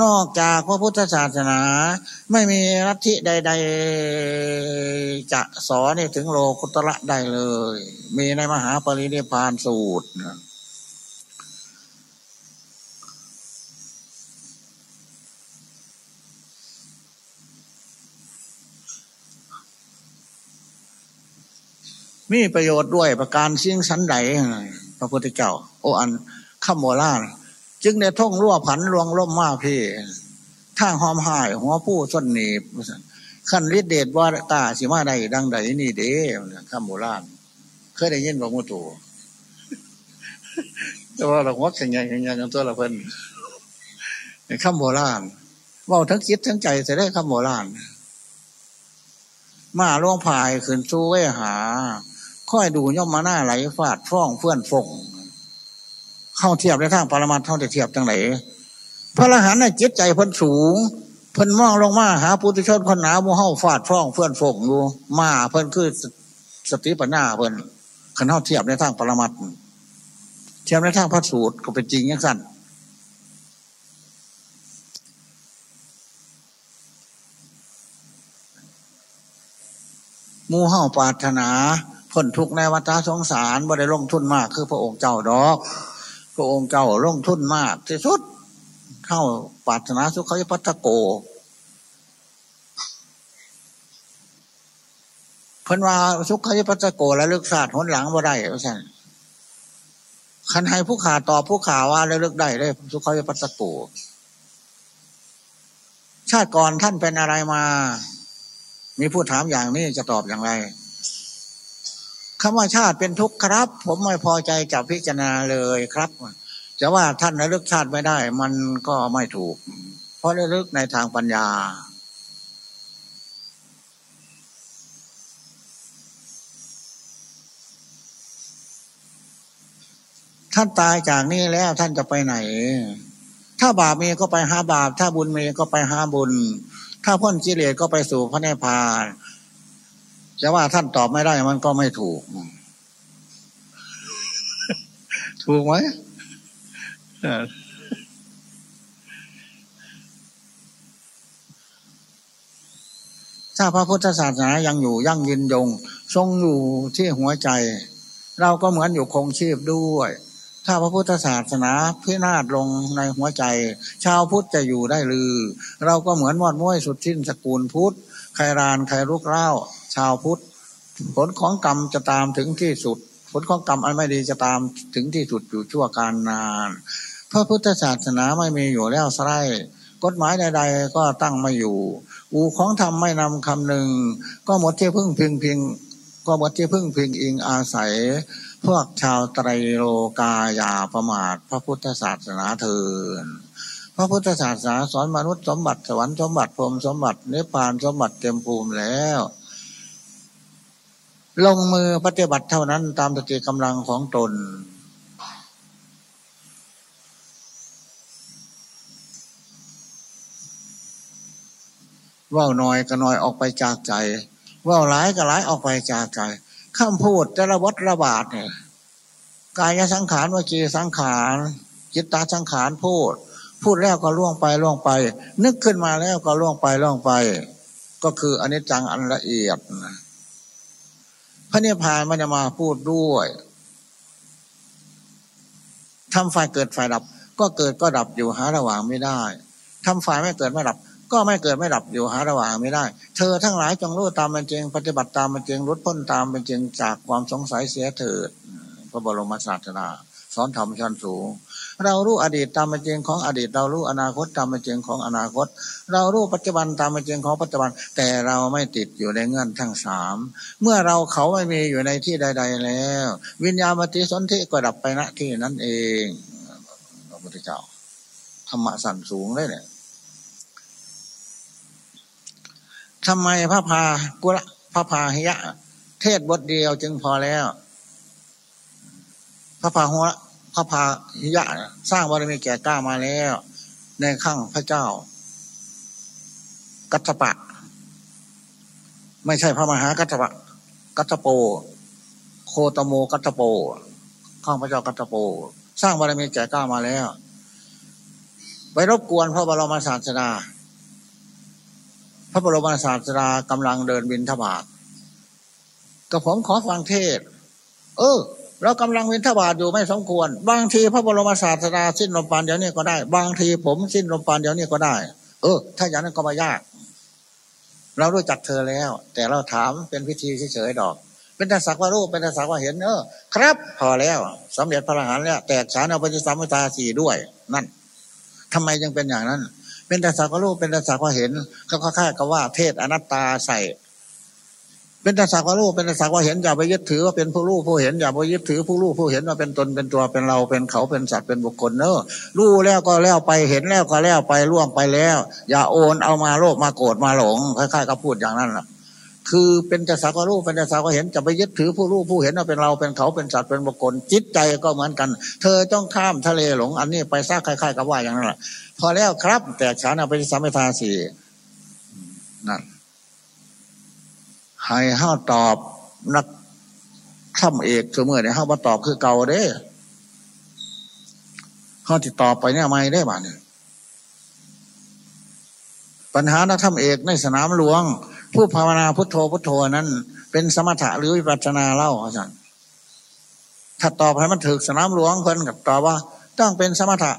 นอกจากพระพุทธศาสนา ไม่มีรัฐิใด ๆ จะสอนถึงโลกุตระได้เลย มีในมหาปรินิพานสูตรมีประโยชน์ด้วยประการเสียงสันใดพระพุทธเจ้า โออันข้ามโมล่า จึงได้ท่องรั่วผันลวงล่มมากพี่ทาหอมหาย หัวผู้ส้นหนีบขั้นฤทธิเดชว่าตาสิมาใดดังใดนี่เด้ข้ามโมล่าเคยได้ยินบอกมุตูแต่ว่าเราหัวแข็งยังแข็งยังกันตัวละเพิ่นข้ามโบราณว่าทั้งคิดทั้งใจจะได้ข้ามโบราณมาล่วงพายขึ้นสู้ไว้หา ค่อยดูย่อมมาหน้าไหลฟาดฟ้องเฟื่อนฟง เข้าเทียบในทางปรมาทเท่าจะเทียบจังไหนพระอรหันต์ในจิตใจเพ้นสูง เพิ่นมองลงมาหาปุถุชนคนหนาโมเฮาฟาดฟ้องเฟื่อนฟงอยู่มาเพิ่นคือสติปัญญาเพิ่นขันเท่าเทียบในทางปรมาทเทียบในทางพระสูตรก็เป็นจริงอย่างสั้นมูเฮาปาถนาพ้นทุกในวัฏสงสารบ่ได้ลงทุนมากคือพระองค์เจ้าดอก พระองค์เจ้าลงทุนมากที่สุด เข้าปาถนาสุขยพัตโกเพิ่นว่าสุขยพัตโกและลึกศาสตร์หนหลังบ่าได้เพราะฉะนั้นคันให้ผู้ขาตอบผู้ขาว่าแล้วลึกได้ได้สุขยพัตโกชาติก่อนท่านเป็นอะไรมา มีผู้ถามอย่างนี้จะตอบอย่างไร คำว่าชาติเป็นทุกข์ครับ ผมไม่พอใจจะพิจารณาเลยครับจะว่าท่านระลึกชาติไม่ได้ มันก็ไม่ถูก เพราะระลึกในทางปัญญา ท่านตายจากนี้แล้วท่านจะไปไหน ถ้าบาปมีก็ไปหาบาป ถ้าบุญมีก็ไปหาบุญ ถ้าพ้นกิเลสก็ไปสู่พระนิพพาน จะว่าท่านตอบไม่ได้มันก็ไม่ถูก ถูกไหมถ้าพระพุทธศาสนายังอยู่ยั่งยืนยง ทรงอยู่ที่หัวใจ เราก็เหมือนอยู่คงชีพด้วย ถ้าพระพุทธศาสนาพินาศลงในหัวใจ ชาวพุทธจะอยู่ได้ลือ เราก็เหมือนมอดม้วยสุดสิ้นสกุลพุทธใครรานใครลุกเล่า ชาวพุทธ ผลของกรรมจะตามถึงที่สุด ผลของกรรมอันไม่ดีจะตามถึงที่สุดอยู่ชั่วการนานพระพุทธศาสนาไม่มีอยู่แล้วสไลกฎหมายใด ๆ ก็ตั้งม่อยู่ อูของธรรมไม่นำคำหนึ่ง ก็หมดที่พึ่งพิงพิง ก็หมดที่พึ่งพิงอิงอาศัย พวกชาวไตรโลกาอย่าประมาท พระพุทธศาสนาเถินพระพุทธศาสนาสอนมนุษย์สมบัติสวรรค์สมบัติพรมสมบัติเนื้อพานสมบัติเต็มภูมิแล้ว ลงมือปฏิบัติเท่านั้นตามสติกำลังของตน ว่าน้อยก็น้อยออกไปจากใจ ว่าหลายก็หลายออกไปจากใจคำพูดแต่ละวัดระบาดเนี่ยกายสังขารวจีสังขารจิตตาสังขารพูด พูดแล้วก็ล่วงไปล่วงไป นึกขึ้นมาแล้วก็ล่วงไปล่วงไป ก็คืออันนี้จังอันละเอียดนะ ระเนพานมันจะมาพูดด้วยทำไฟเกิดไฟดับ ก็เกิดก็ดับอยู่หาระหว่างไม่ได้ทำไฟไม่เกิดไม่ดับ ก็ไม่เกิดไม่ดับอยู่หาระหว่างไม่ได้ เธอทั้งหลายจงรู้ตามเป็นจริง ปฏิบัติตามเป็นจริงรุดพ้นตามเป็นจริงจากความสงสัยเสียเถิดพระบรมศาสนาสอนธรรมชั้นสูง เรารู้อดีตตามเป็นจริงของอดีต เรารู้อนาคตตามเป็นจริงของอนาคต เรารู้ปัจจุบันตามเป็นจริงของปัจจุบัน แต่เราไม่ติดอยู่ในเงื่อนทั้งสามเมื่อเราเขาไม่มีอยู่ในที่ใด ๆ แล้ว วิญญาณมติสนธิก็ดับไปณที่นั้นเองพระพุทธเจ้าธรรมะสั่นสูงเลยเนี่ยทำไมพระพากุระพระพาหิยะ เทศบทเดียวจึงพอแล้ว พระพาหัว พระพาหิยะสร้างบารมีแก่กล้ามาแล้ว ในข้างพระเจ้า กัตปะ ไม่ใช่พระมหากัตปะ กัตโป โคตโมกัตโป ข้างพระเจ้ากัตโป สร้างบารมีแก่กล้ามาแล้ว ไปรบกวนพระบรมศาสดาพระบรมศาสดากำลังเดินบินทบาทกับผมขอฟังเทศ เออ เรากำลังวินทบาทอยู่ไม่สมควร บางทีพระบรมศาสดาสิ้นลมปานเดี๋ยวนี้ก็ได้ บางทีผมสิ้นลมปานเดี๋ยวนี้ก็ได้ เออ ถ้าอย่างนั้นก็ไม่ยาก เรารู้จักเธอแล้ว แต่เราถามเป็นพิธีเฉยๆดอก เป็นแต่สักว่ารู้เป็นแต่สักว่าเห็นเออครับ พอแล้วสำเร็จพระอรหันต์แล้ว แตกฉานเอาไปสัมมิตาสี่ด้วย นั่นทำไมยังเป็นอย่างนั้น เป็นแต่สักว่ารู้เป็นแต่สักว่าเห็น ก็ค่ากับว่าเทศอนัตตาใส่ เป็นแต่สักว่ารู้เป็นแต่สักว่าเห็นอย่าไปยึดถือว่าเป็นผู้รู้ผู้เห็นอย่าไปยึดถือผู้รู้ผู้เห็นว่าเป็นตนเป็นตัวเป็นเราเป็นเขาเป็นสัตว์เป็นบุคคลเนอะรู้แล้วก็แล้วไปเห็นแล้วก็แล้วไปล่วงไปแล้ว อย่าโอนเอามาโลภมาโกรธมาหลงคล้ายๆกับพูดอย่างนั้นแหละคือเป็นแต่สักว่ารู้เป็นแต่สักว่าเห็นจะไปยึดถือผู้รู้ผู้เห็นว่าเป็นเราเป็นเขาเป็นสัตว์เป็นบุคคลจิตใจก็เหมือนกัน เธอต้องข้ามทะเลหลง อันนี้ไปซากคล้ายๆกับว่าอย่างนั้นแหละพอแล้วครับ แต่ฉันเอาไปสัมปทาสี่นั่น ให้ห้าตอบนักข้ามเอกเสมอเนี่ยห้ามาตอบคือเก่าเด้ห้าติดต่อไปเนี่ยไม่ได้บ้าเนี่ยปัญหานักธรรมเอกในสนามหลวง ผู้ภาวนาพุทโธพุทโธนั้น เป็นสมถะหรือวิปัสนาเล่าอาจารย์ถ้าตอบให้มันถึกสนามหลวงเพิ่นกับตอบว่าต้องเป็นสมถะ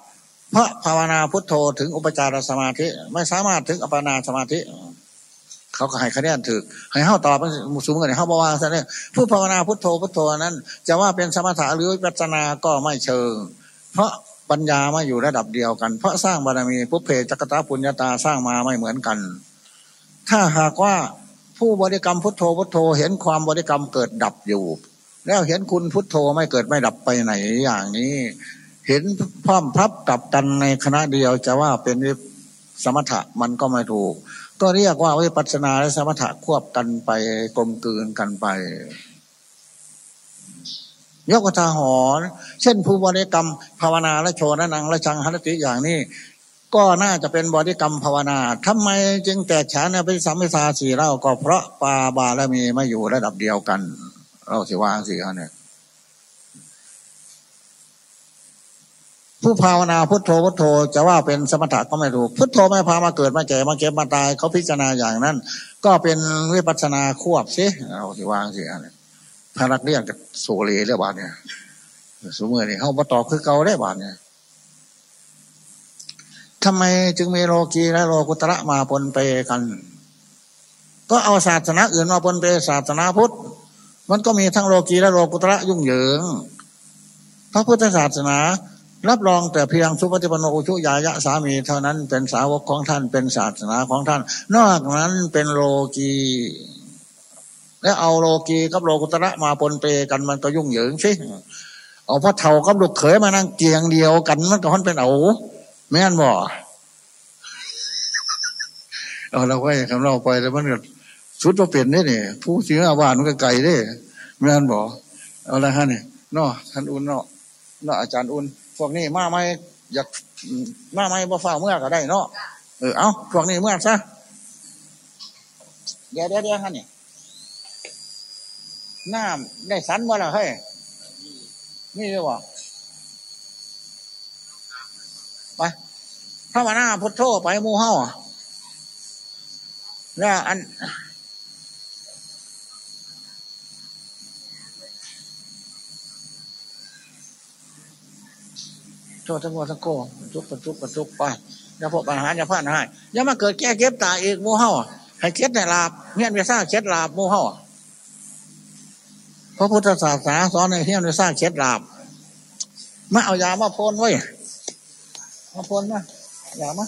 เพราะภาวนาพุทโธถึงอุปจารสมาธิ ไม่สามารถถึงอัปปนาสมาธิ เขาก็ให้คะแนนถือให้เข้าตอบมุสูงกันเขาบว่าซะเนี่ยผู้ภาวนาพุทโธพุทโธนั้น จะว่าเป็นสมถะหรือวิปัสนาก็ไม่เชิง เพราะปัญญามาอยู่ระดับเดียวกัน เพราะสร้างบารมีพุเพจักตาปุญญาตาสร้างมาไม่เหมือนกัน ถ้าหากว่าผู้บริกรรมพุทโธพุทโธ เห็นความบริกรรมเกิดดับอยู่ แล้วเห็นคุณพุทโธไม่เกิดไม่ดับไปไหนอย่างนี้ เห็นพร้อมพับกับกันในคณะเดียวจะว่าเป็นสมถะมันก็ไม่ถูก ก็เรียกว่าวิปัสสนาและสมถะควบกันไปกลมกลืนกันไป ยกตาหอนเช่นผู้บริกรรมภาวนาและโชนนังและชังหันติอย่างนี้ ก็น่าจะเป็นบริกรรมภาวนาทำไมจึงแตกฉานเป็นสัมมิสาสีเล่าก็เพราะปาบาและมีมาอยู่ระดับเดียวกัน เราสิวาสีเขาเนี่ย ผู้ภาวนาพุทโธพุทโธจะว่าเป็นสมถะก็ไม่ถูก พุทโธไม่พามาเกิดมาแก่มาเก็บมาตายเขาพิจารณาอย่างนั้น ก็เป็นวิปัสนาควบสิเราสิวางสิอะไรพระนักเรียนกับโซเลเรียบานเนี่ยสมมตินี่เขามาตอบคือเก่าได้บานเนี่ยทำไมจึงมีโลกีและโลกุตระมาปนเปกัน ก็เอาศาสนาอื่นมาปนเปศาสนาพุทธ มันก็มีทั้งโลกีและโลกุตระยุ่งเหยิง พระพุทธศาสนา รับรองแต่เพียงสุปฏิปโนอุชุยายะสามี เท่านั้นเป็นสาวกของท่านเป็นศาสนาของท่าน นอกนั้นเป็นโลกีและเอาโลกีกับโลกุตระมาปนเปกันมันก็ยุ่งเหยิงใช่เอาพระเท่ากับลูกเขยมานั่งเกียงเดียวกันมันก็มันเป็นเอาแม่นบ่เอาเราไปคำเราไปแล้วมันก็สุดว่าเปลี่ยนนี่นี่ผู้เสียอาบ้านมันก็ไกลได้แม่นบ่เอาละฮะเนี่ยนอท่านอุ่นนาะนออาจารย์อุ่น พวกนี้มาไม่อยากมาไม่บ่ฟ้าเมื่อก็ได้เนาะเออเอาพวกนี้เมื่อซะเดี๋ยวเดี๋ยวเดี๋ยวฮะนี่น้ำได้สันบ่ล่ะเฮ้ยนี่เลยวะไปพระมาหน้าพุทโธไปมูเฮาแล้วอัน โทษทั้งหมดทั้งโกทุกปทุกปทุกไปอย่าพบปัญหาอย่าพลาดให้อย่ามาเกิดแก้เก็บตายอีกโมเห่าให้เช็ดในลาบเฮียนไปสร้างเช็ดลาบโมเห่าพระพุทธศาสนาสอนในเฮียนไปสร้างเช็ดลาบมาเอายามาพ่นไว้มาพ่นมายามา